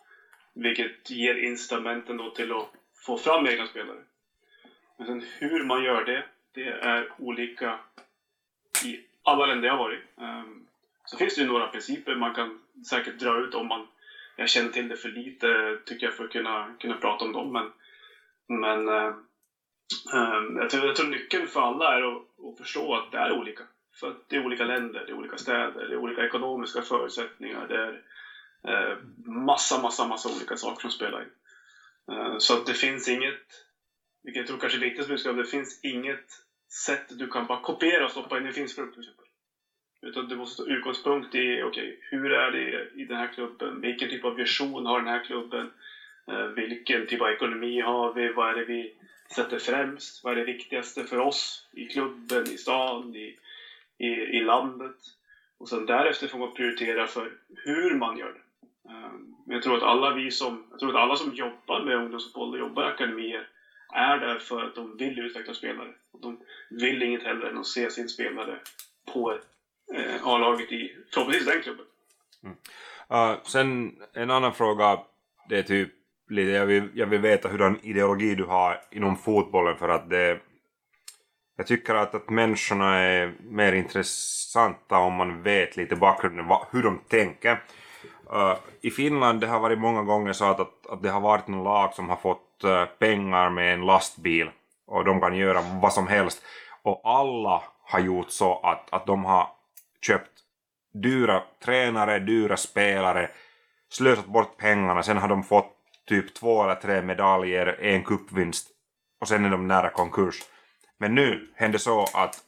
Vilket ger incitamenten då till att få fram egna spelare. Men sen hur man gör det, det är olika i alla länder jag har varit. Ehm, så finns det ju några principer man kan säkert dra ut om man jag känner till det för lite tycker jag för att kunna, kunna prata om dem. Men, men ehm, Ehm, jag, tror, jag tror nyckeln för alla är att, att förstå att det är olika. För att det är olika länder, det är olika städer, det är olika ekonomiska förutsättningar. Det är eh, massa, massa, massa olika saker som spelar in. Ehm, så att det finns inget, vilket jag tror kanske är viktigast budskap, det finns inget sätt du kan bara kopiera och stoppa in i en finsk grupp till exempel. Utan du måste ta utgångspunkt i, okej, okay, hur är det i den här klubben? Vilken typ av vision har den här klubben? Eh, vilken typ av ekonomi har vi? Vad är det vi sätter främst? Vad är det viktigaste för oss i klubben, i stan, i, i, i landet? Och sen därefter får man prioritera för hur man gör det. Ehm, men jag tror att alla vi som, jag tror att alla som jobbar med ungdomsfotboll och jobbar i akademier är där för att de vill utveckla spelare. Och de vill inget hellre än att se sin spelare på eh, A-laget i förhoppningsvis den klubben. Uh, sen en annan fråga, det är typ lite, jag vill, jag vill veta hurdan ideologi du har inom fotbollen för att det Jag tycker att, att människorna är mer intressanta om man vet lite bakgrunden, va, hur de tänker. Uh, I Finland det har varit många gånger så att, att, att det har varit en lag som har fått uh, pengar med en lastbil och de kan göra vad som helst. Och alla har gjort så att, att de har köpt dyra tränare, dyra spelare, slösat bort pengarna, sen har de fått typ två eller tre medaljer, en cupvinst och sen är de nära konkurs. Men nu händer så att,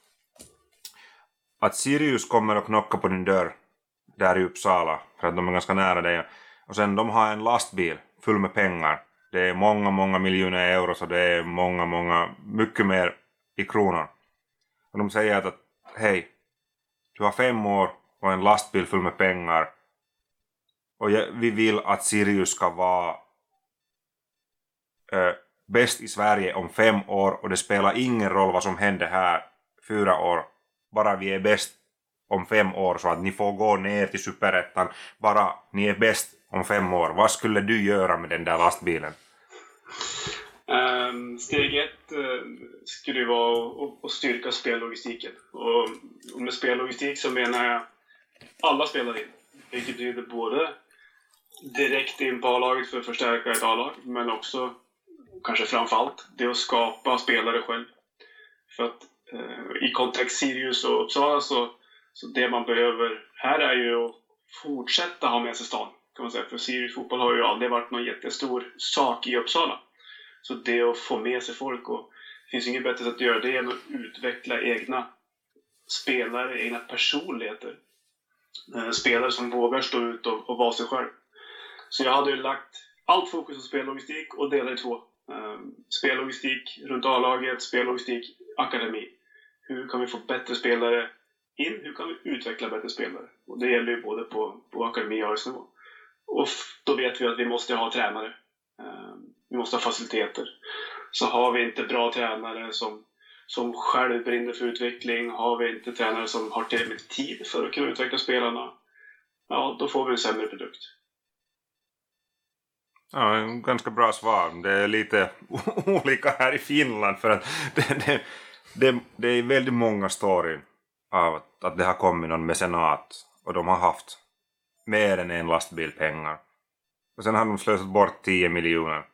att Sirius kommer och knocka på din dörr där i Uppsala, för att de är ganska nära dig. Och sen de har en lastbil full med pengar. Det är många, många miljoner euro, så det är många, många, mycket mer i kronor. Och de säger att, att hej, du har fem år och en lastbil full med pengar och jag, vi vill att Sirius ska vara äh, bäst i Sverige om fem år och det spelar ingen roll vad som händer här fyra år, bara vi är bäst om fem år så att ni får gå ner till superettan, bara ni är bäst om fem år. Vad skulle du göra med den där lastbilen? Um, steg ett uh, skulle ju vara att styrka spellogistiken. Och, och med spellogistik så menar jag alla spelar in. Vilket betyder både direkt in på A-laget för att förstärka ett A-lag, men också, kanske framförallt, det att skapa spelare själv. För att eh, i kontext Sirius och Uppsala så, så det man behöver här är ju att fortsätta ha med sig stan, kan man säga. För Sirius fotboll har ju aldrig varit någon jättestor sak i Uppsala. Så det att få med sig folk och det finns inget bättre sätt att göra det än att utveckla egna spelare, egna personligheter. Eh, spelare som vågar stå ut och, och vara sig själv. Så jag hade ju lagt allt fokus på spellogistik och delade i två. Ehm, spellogistik runt A-laget, spellogistik akademi. Hur kan vi få bättre spelare in? Hur kan vi utveckla bättre spelare? Och det gäller ju både på, på akademi och AIS-nivå. Och då vet vi att vi måste ha tränare. Ehm, vi måste ha faciliteter. Så har vi inte bra tränare som, som själv brinner för utveckling, har vi inte tränare som har tillräckligt med tid för att kunna utveckla spelarna, ja, då får vi en sämre produkt. Ja, en ganska bra svar. Det är lite olika här i Finland för att det, det, det, det är väldigt många storyn av att, att det har kommit någon mecenat och de har haft mer än en lastbil pengar. Och sen har de slösat bort 10 miljoner.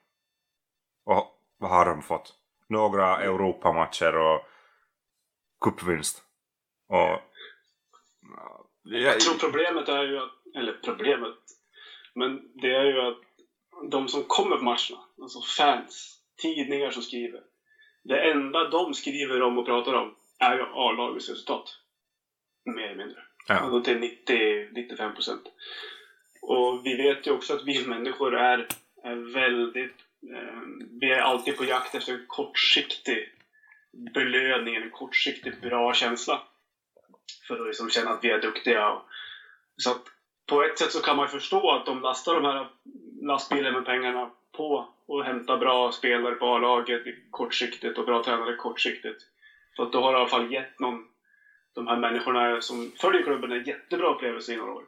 Och vad har de fått? Några Europamatcher och cupvinst. Och... Jag tror problemet är ju att, eller problemet, men det är ju att de som kommer på matcherna, alltså fans, tidningar som skriver. Det enda de skriver om och pratar om är ju A-lagets resultat. Mer eller mindre. Ja. Alltså till 90-95 procent. Och vi vet ju också att vi människor är, är väldigt... Eh, vi är alltid på jakt efter en kortsiktig belöning, en kortsiktig bra känsla. För att liksom känna att vi är duktiga. Så att på ett sätt så kan man förstå att de lastar de här lastbilen med pengarna på och hämta bra spelare på A-laget kortsiktigt och bra tränare kortsiktigt. För att då har det i alla fall gett någon, de här människorna som följer klubben en jättebra upplevelse i några år.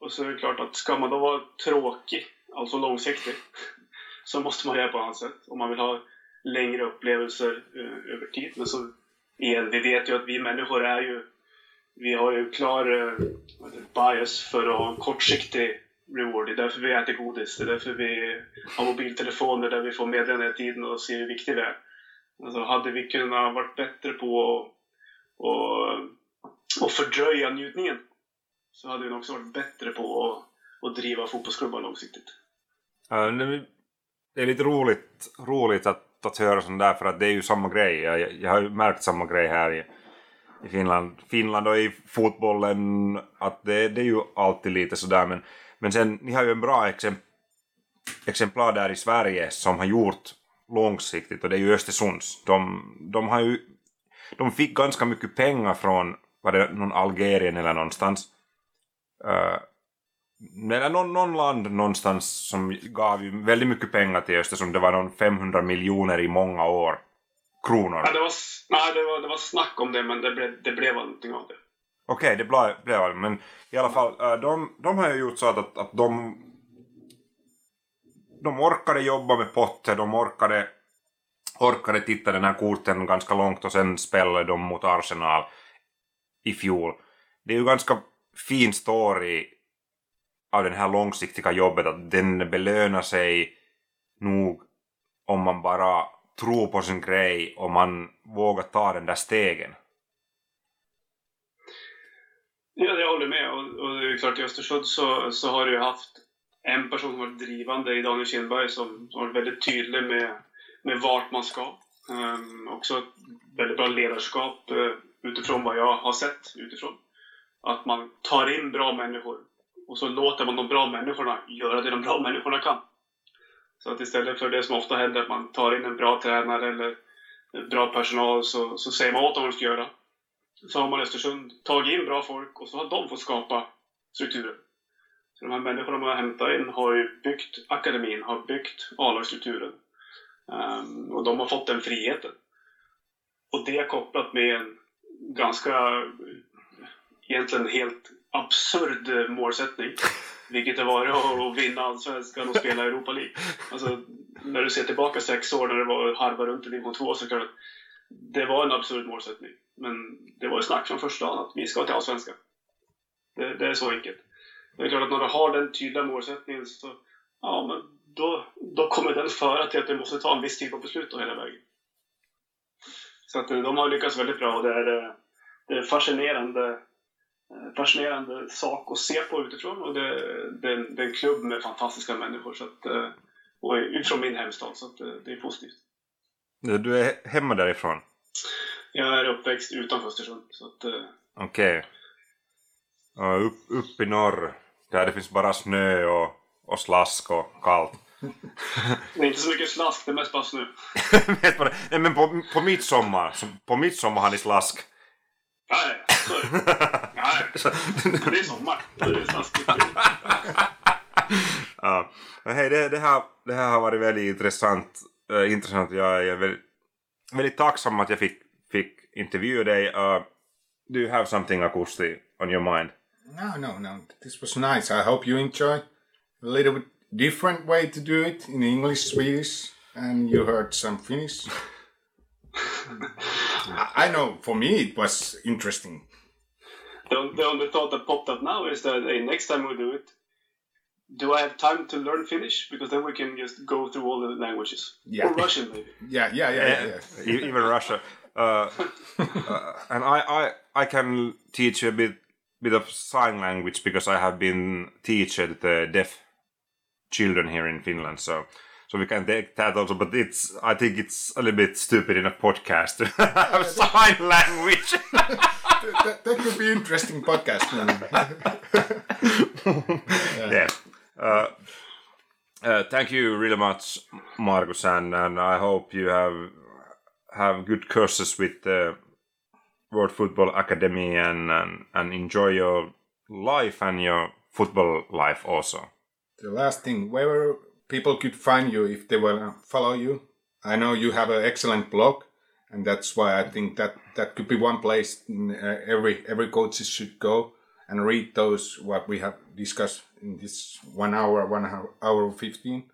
Och så är det klart att ska man då vara tråkig, alltså långsiktig, så måste man göra på annat sätt. Om man vill ha längre upplevelser uh, över tid. Men så igen, vi vet ju att vi människor är ju vi har ju klar uh, bias för att ha en kortsiktig reward. Det är därför vi äter godis. Det är därför vi har mobiltelefoner där vi får meddelanden i tiden och ser hur viktigt det är. Alltså, hade vi kunnat varit bättre på att och, och fördröja njutningen så hade vi nog också varit bättre på att, att driva fotbollsklubbar långsiktigt. Ja, det är lite roligt, roligt att, att höra sånt där för att det är ju samma grej. Jag, jag har ju märkt samma grej här i, i Finland, Finland och i fotbollen att det, det är ju alltid lite sådär men men sen, ni har ju en bra exemplar där i Sverige som har gjort långsiktigt och det är ju Östersunds. De, de har ju de fick ganska mycket pengar från, var det någon Algerien eller någonstans? Uh, eller någon, någon land någonstans som gav ju väldigt mycket pengar till Östersund. Det var någon 500 miljoner i många år. Kronor. Ja, det, var, nej, det, var, det var snack om det men det blev, det blev någonting av det. Okej, okay, det blev, det, men i alla fall, eh, de, de har ju gjort så att, att de, de orkade jobba med Potter, de orkade orkade titta den här korten ganska långt och sen spelade de mot Arsenal i fjol. Det är ju ganska fin story av det här långsiktiga jobbet att den belönar sig nog om man bara tror på sin grej och man vågar ta den där stegen. Ja, jag håller med. Och, och det är klart, i Östersund så, så har du ju haft en person som varit drivande i Daniel Kindberg som, som varit väldigt tydlig med, med vart man ska. Um, också ett väldigt bra ledarskap uh, utifrån vad jag har sett utifrån. Att man tar in bra människor och så låter man de bra människorna göra det de bra människorna kan. Så att istället för det som ofta händer, att man tar in en bra tränare eller bra personal så, så säger man åt dem vad de ska göra. Så har man i Östersund tagit in bra folk och så har de fått skapa strukturen. Så de här människorna man har hämtat in har ju byggt akademin, har byggt A-lagsstrukturen. Um, och de har fått den friheten. Och det är kopplat med en ganska, egentligen helt absurd målsättning. Vilket det var att vinna Allsvenskan och spela Europa League. Alltså, när du ser tillbaka sex år när det var harva runt i division 2 så klart det var en absurd målsättning. Men det var ju snack från första dagen att vi ska till Allsvenskan. Det, det är så enkelt. Det är klart att när du har den tydliga målsättningen så ja, men då, då kommer den föra till att du måste ta en viss typ av beslut hela vägen. Så att eh, de har lyckats väldigt bra och det är, eh, det är fascinerande eh, fascinerande sak att se på utifrån och det, det, det är en klubb med fantastiska människor så att, och utifrån min hemstad så att det är positivt. Du är hemma därifrån? Jag är uppväxt utanför Östersund. Okej. Okay. upp, upp i norr, där det finns bara snö och, och slask och kallt. det är inte så mycket slask, det är mest bara snö. Nej men på, på midsommar, på midsommar har ni slask. Ja, ja, så är det. Ja, det är sommar. Det är snaskigt. ja. Hej, det, det, här, det här har varit väldigt intressant. Uh, intressant. Jag är väldigt, väldigt tacksam att jag fick, fick intervjua dig. Uh, do you have something, Akusti on your mind? No, no, no. This was nice. I hope you enjoy a little bit different way to do it in English, Swedish, and you heard some Finnish. I know for me it was interesting. The, the only thought that popped up now is that hey, next time we do it, do I have time to learn Finnish? Because then we can just go through all the languages. Yeah. Or Russian, maybe. Yeah, yeah, yeah, yeah. yeah. Even Russia. Uh, uh, and I, I, I can teach you a bit, bit of sign language because I have been teacher the deaf children here in Finland. So so we can take that also, but it's I think it's a little bit stupid in a podcast to have sign language. that, that, could be interesting podcast. yeah. yeah. Uh, uh, thank you really much, Marcus, and, and I hope you have have good courses with the World Football Academy and, and and enjoy your life and your football life also. The last thing, where people could find you if they to follow you? I know you have an excellent blog, and that's why I think that that could be one place uh, every every coaches should go and read those what we have discussed in this one hour, one hour, fifteen.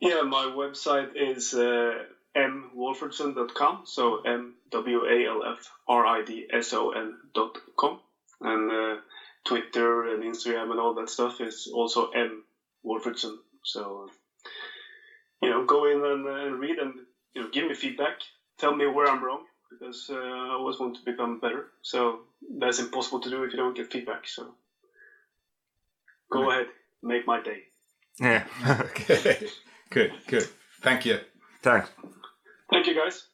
Yeah, my website is uh, mwalfridsson.com, so m w a l f r i d s o n dot com, and uh, Twitter and Instagram and all that stuff is also m Walfridsson. So, you know, go in and, uh, and read and you know give me feedback. Tell me where I'm wrong because uh, I always want to become better. So that's impossible to do if you don't get feedback. So go ahead, make my day. Yeah. okay. Good. Good. Thank you. Thanks. Thank you, guys.